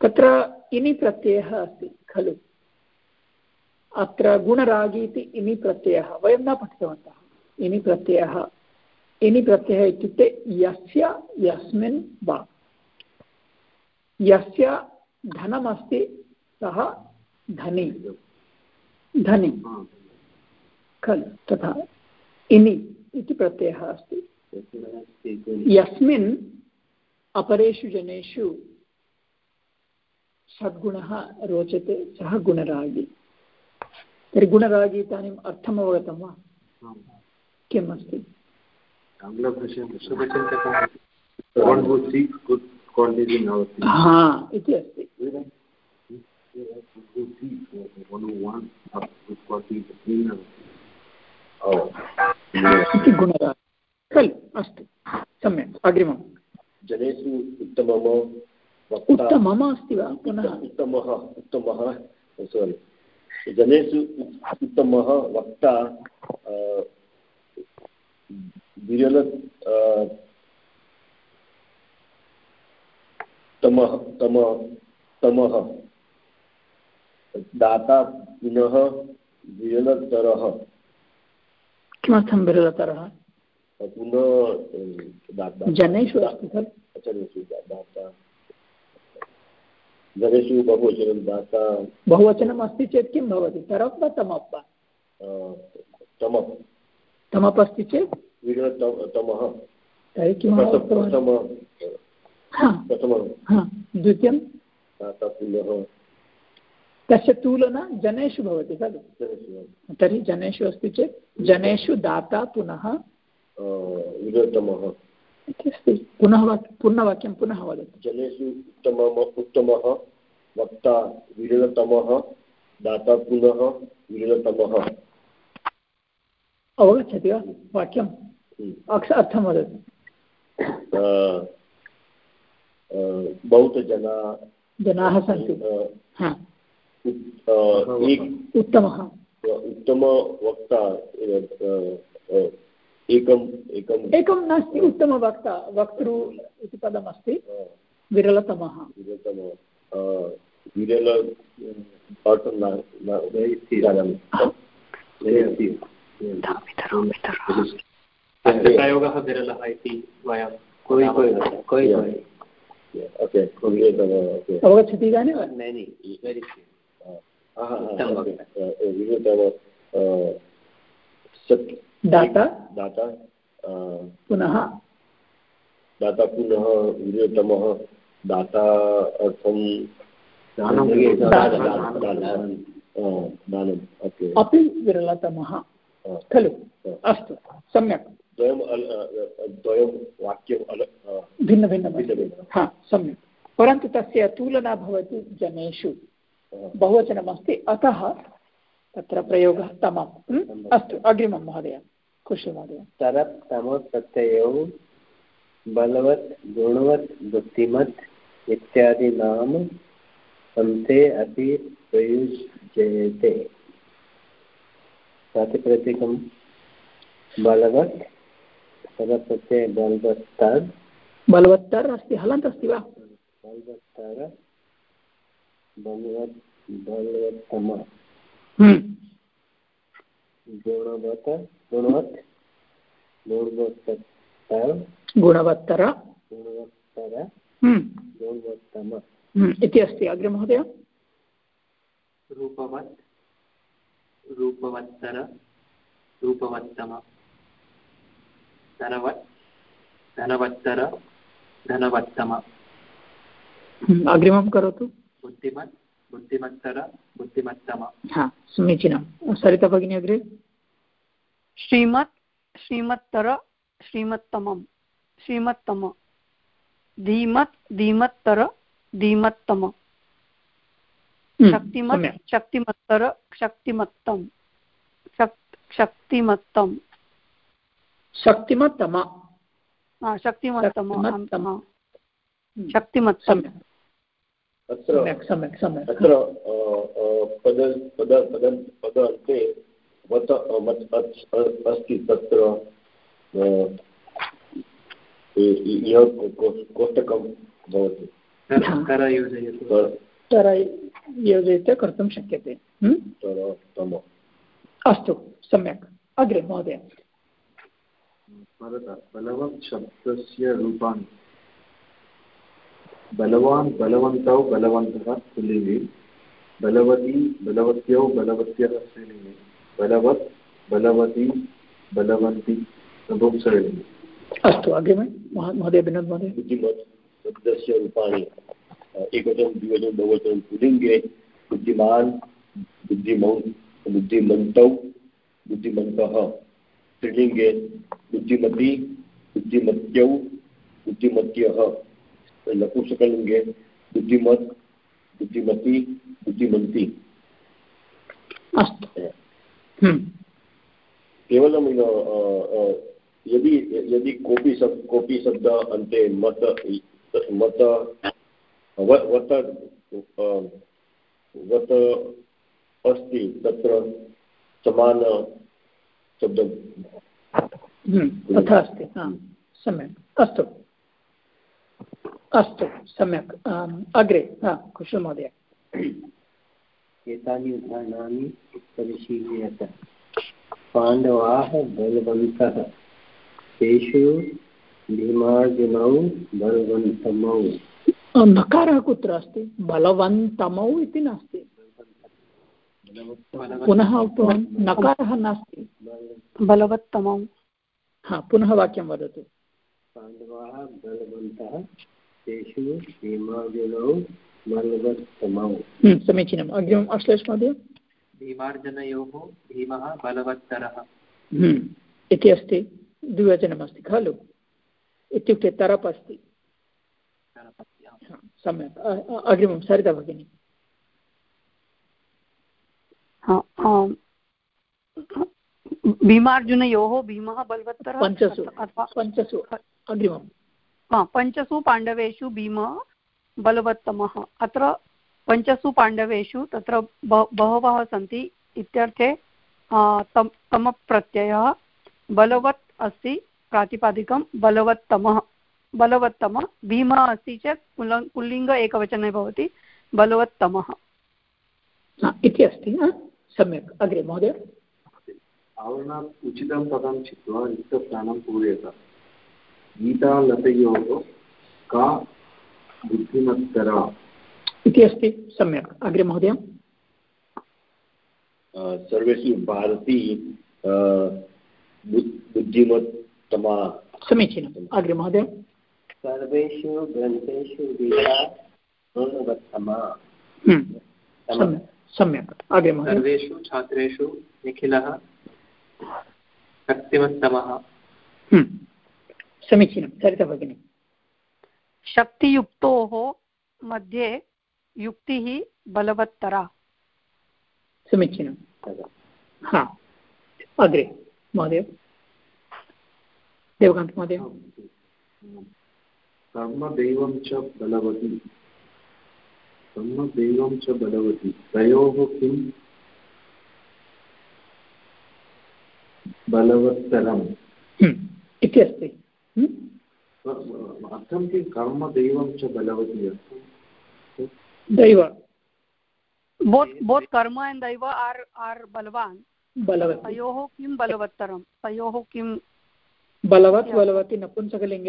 तत्र इनि प्रत्ययः अस्ति खलु। अत्र गुणरागी इति इनि प्रत्ययः वयं न पठितवन्तः। इनि प्रत्ययः। इनि प्रत्ययः इत्युक्ते यस्य यस्मिन् वा। यस्य धनमस्ति सः धनी। धनी। खलु। तथा। इनि इति प्रत्ययः अस्ति। यस्मिन् अपरेषु जनेषु सद्गुणः रोचते, सः गुणरागी। तर्हि गुणरागी इदानीम् अर्थम् अवगतं वा? किम् अस्ति. हा, इति अस्ति। इति गुणरागी खलु अस्तु। सम्यक् अग्रिमं जनेषु उत्तमः वक्ता उत्तमम अस्ति वा? पुनः। उत्तमः उत्तमः सोरि जनेषु उत्तमः वक्ता विरल तमः तम तमः। दाता पुनः विरलतरः। किमर्थं विरलतरः? जनेषु अस्ति खलु। जनेषु बहुवचनं दाता बहुवचनम् अस्ति चेत् किं भवति? तरप् वा तमप् वा? अ, तमः तमप् अस्ति चेत्? विरलतमः तर्हि हा। हा। द्वितीयं पुनः तस्य तुलना जनेषु भवति खलु? तर्हि जनेषु अस्ति चेत् जनेषु दाता पुनः पुनः पूर्णवाक्यं पुनः वदतु। जनेषु उत्तमः उत्तमः वक्ता विरलतमः दाता पुनः विरलतमः। अवगच्छति वा वाक्यम्? हम्म। अक्ष अर्थं वदतु। अ, बहुजना जनाः सन्ति। उत्तमः। उत्तमवक्ता एकम् एकम्। एकं नास्ति उत्तमवक्ता वक्तृ इति पदमस्ति। विरलतमः। विरलतम। विरल प्रयोगः विरलः इति वयं अवगच्छति इदानीं वा? Many, very few. हा, हा, उत्तम ओके. अ, विरलतम अ, सत् दाता दाता अ, पुनः? दाता पुनः विरलतमः दाता अर्थं दानं अपि विरलतमः। अ, खलु। अ. अस्तु। सम्यक्। द्वयं वाक्यम् अल अ, भिन्नभिन्नम्। भिन्नभिन्नं। हा सम्यक्। परन्तु तस्य तुलना भवति जनेषु। बहुवचनमस्ति। अतः तत्र प्रयोगः तमम्? अस्तु अग्रिमं महोदय। कुशलमहोदय तरप् तम प्रत्ययौ बलवत् गुणवत् बुद्धिमत् इत्यादि नाम अन्ते अपि प्रयुज्यते। प्रातिपदिकं बलवत् पदप्रत्यय बलवत्तर्। बलवत्तर् अस्ति हलन्त् अस्ति वा? बलवत्तर बलवत् बलवत्तम हम्म, गुणवत् गुणवत् गुणवत्तर। गुणवत्तर। गुणवत्तर हम्म, गुणवत्तम। हम्म, इति अस्ति अग्रे महोदय। रूपवत् रूपवत्तर रूपवत्तम। धनवत् धनवत्तर धनवत्तम। अग्रिमं करोतु। बुद्धिमत् बुद्धिमत्तर बुद्धिमत्तम। हा समीचीनं. सरिता भगिनी अग्रे? श्रीमत् श्रीमत्तर श्रीमत्तमं श्रीमत्तम। धीमत् धीमत्तर धीमत्तम। हम्म, शक्तिमत् शक्तिमत्तर शक्तिमत्तं शक् शक्तिमत्तं शक्तिमत्तम। शक्तिमत्तम। शक्तिमत्तम। अत्र सम्यक् सम्यक् अत्र पद पद पद पद अन्ते वत मत् अस्ति तत्र यः को- को- कोष्टकं भवति। योजयित्वा कर्तुं शक्यते। अस्तु सम्यक्। अग्रे महोदय। भरत बलवत् शब्दस्य रूपाणि। बलवान् बलवन्तौ बलवन्तः पुल्लिङ्गे बलवती बलवत्यौ बलवत्यः स्त्रीलिङ्गे बलवत् बलवती बलवन्ति नपुंसकलिङ्गे अस्तु अग्रिमे महो- महोदय विनोद महोदय। बुद्धिमत् शब्दस्य रूपाणि एकवचनं द्विवचनं बहुवचनं पुल्लिङ्गे बुद्धिमान् बुद्धिमौ बुद्धिमन्तौ बुद्धिमन्तः स्त्रीलिङ्गे बुद्धिमती बुद्धिमत्यौ बुद्धिमत्यः। नपुंसकलिङ्गे बुद्धिमत् बुद्धिमती बुद्धिमन्ती अस्तु। हम्म, केवलं know, अ, अ, यदि यदि कोऽपि शब्द कोऽपि शब्द अन्ते मत मत वत वत अस्ति तत्र समान शब्द। हम्म, तथा अस्ति। हा सम्यक्। अस्तु। अस्तु सम्यक् अग्रे हा कुशल महोदय। एतानि उदाहरणानि परिशीलयत पाण्डवाः बलवन्तः। तेषु भीमार्जुनौ बलवन्तमौ। नकारः कुत्र अस्ति? बलवन्तमौ इति नास्ति। पुनः उक्तवान् नकारः नास्ति। बलवत्तमौ। हा पुनः वाक्यं वदतु। पाण्डवाः बलवन्तः। तेषु भीमार्जुनौ बलवत्तमौ हम्म, समीचीनम् अग्रिमम् अश्लेष महोदय भीमार्जनयोः भीमः बलवत्तरः हम्म, इति अस्ति द्विवचनमस्ति खलु इत्युक्ते तरप् अस्ति सम्यक् अग्रिमं सरिता भगिनी हा, आम्। भीमार्जुनयोः भीमः बलवत्तरः पञ्चसु पञ्चसु अग्रिमं हा, पञ्चसु पाण्डवेषु भीमः बलवत्तमः। अत्र पञ्चसु पाण्डवेषु तत्र बहवः सन्ति। इत्यर्थे आ, तम् तमप्रत्ययः। बलवत् अस्ति प्रातिपादिकं बलवत्तमः। बलवत्तमः भीमः अस्ति चेत् पुल्ल पुल्लिङ्ग एकवचने भवति बलवत्तमः। इति अस्ति सम्यक्। अग्रे महोदय। आवरणात् उचितं पदं चित्वा रिक्तस्थानं पूरयत। गीतालतयोः का बुद्धिमत्तरा। इति अस्ति सम्यक्। अग्रे महोदय। सर्वेषु भारती बुद्धिमत्तमा। समीचीनम्। अग्रे महोदय। सर्वेषु ग्रन्थेषु गीता गुणवत्तमा। हम्म, सम्यक्। अग्रे महोदय। सर्वेषु छात्रेषु निखिलः। शक्तिमत्तमः। हम्म, समीचीनं सरिता भगिनी शक्तियुक्तोः मध्ये युक्तिः बलवत्तरा। समीचीनं हा अग्रे महोदय। देवकान्त महोदय। कर्मदैवं च बलवती। कर्मदैवं च बलवती। तयोः किं? बलवत्तरम्। इति अस्ति हम्म, अर्थं किं कर्मदैवं च बलवती अर्थं दैव। बोत् कर्म एण्ड् दैव आर् आर् बलवान्।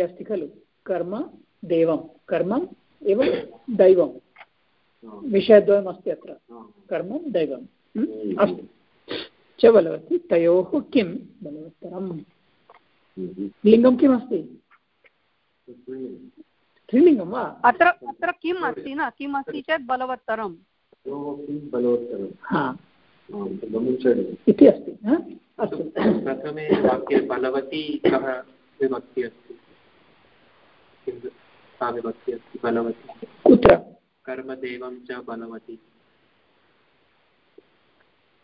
अस्ति? खलु। कर्म देवं। कर्मम् एवं दैवं। विषयद्वयम् अस्ति अत्र। कर्मं दैवं। हम्म, अस्तु। च बलवती। तयोः किं बलवत्तरं लिङ्गं किमस्ति? स्त्रीलिङ्गं वा? अत्र अत्र किम् अस्ति न? किम् अस्ति चेत् बलवत्तरं हा। इति अस्ति अस्तु। प्रथमे वाक्ये बलवती कः विभक्ति अस्ति का विभक्ति अस्ति। बलवती कुत्र? कर्मदेवं च बलवती।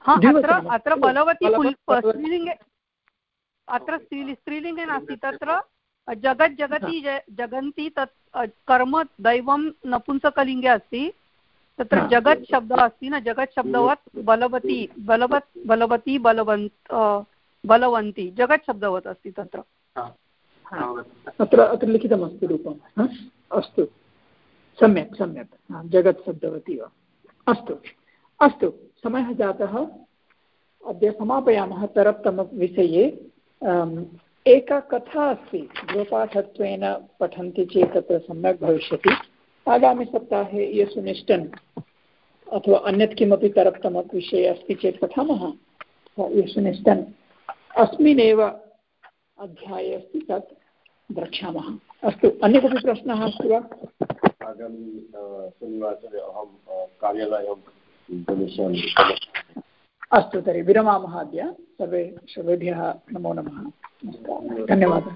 हा अत्र अत्र बलवती पुल्- स्त्रीलिङ्गे अत्र स्त्री स्त्रीलिङ्गे नास्ति तत्र जगत् जगति जगन्ति तत् कर्म दैवं नपुंसकलिङ्गे अस्ति। तत्र। जगत् शब्दः अस्ति न? जगत् शब्दवत् बलवती बलवत् बलवती बलवन्त बलवन्ती। जगत् शब्दवत् अस्ति तत्र। अत्र अत्र लिखितमस्ति रूपं। हा? अस्तु। सम्यक् सम्यक्। जगत् शब्दवती वा? अस्तु। अस्तु। समयः जातः। अद्य समापयामः तरप्तमविषये एका कथा अस्ति गृहपाठत्वेन पठन्ति चेत् तत्र सम्यक् भविष्यति। आगामिसप्ताहे ये सुनिष्ठन् अथवा अन्यत् किमपि तरप्तमविषये अस्ति चेत् पठामः। ये सुनिष्ठन् अस्मिन्नेव अध्याये अस्ति तत् द्रक्ष्यामः। अस्तु, अन्य कोऽपि प्रश्नः अस्ति वा? आगामि शनिवासरे अहं कार्यालयं गमिष्यामि। अस्तु तर्हि विरमामः अद्य। सर्वे सर्वेभ्यः नमो नमः। धन्यवादः।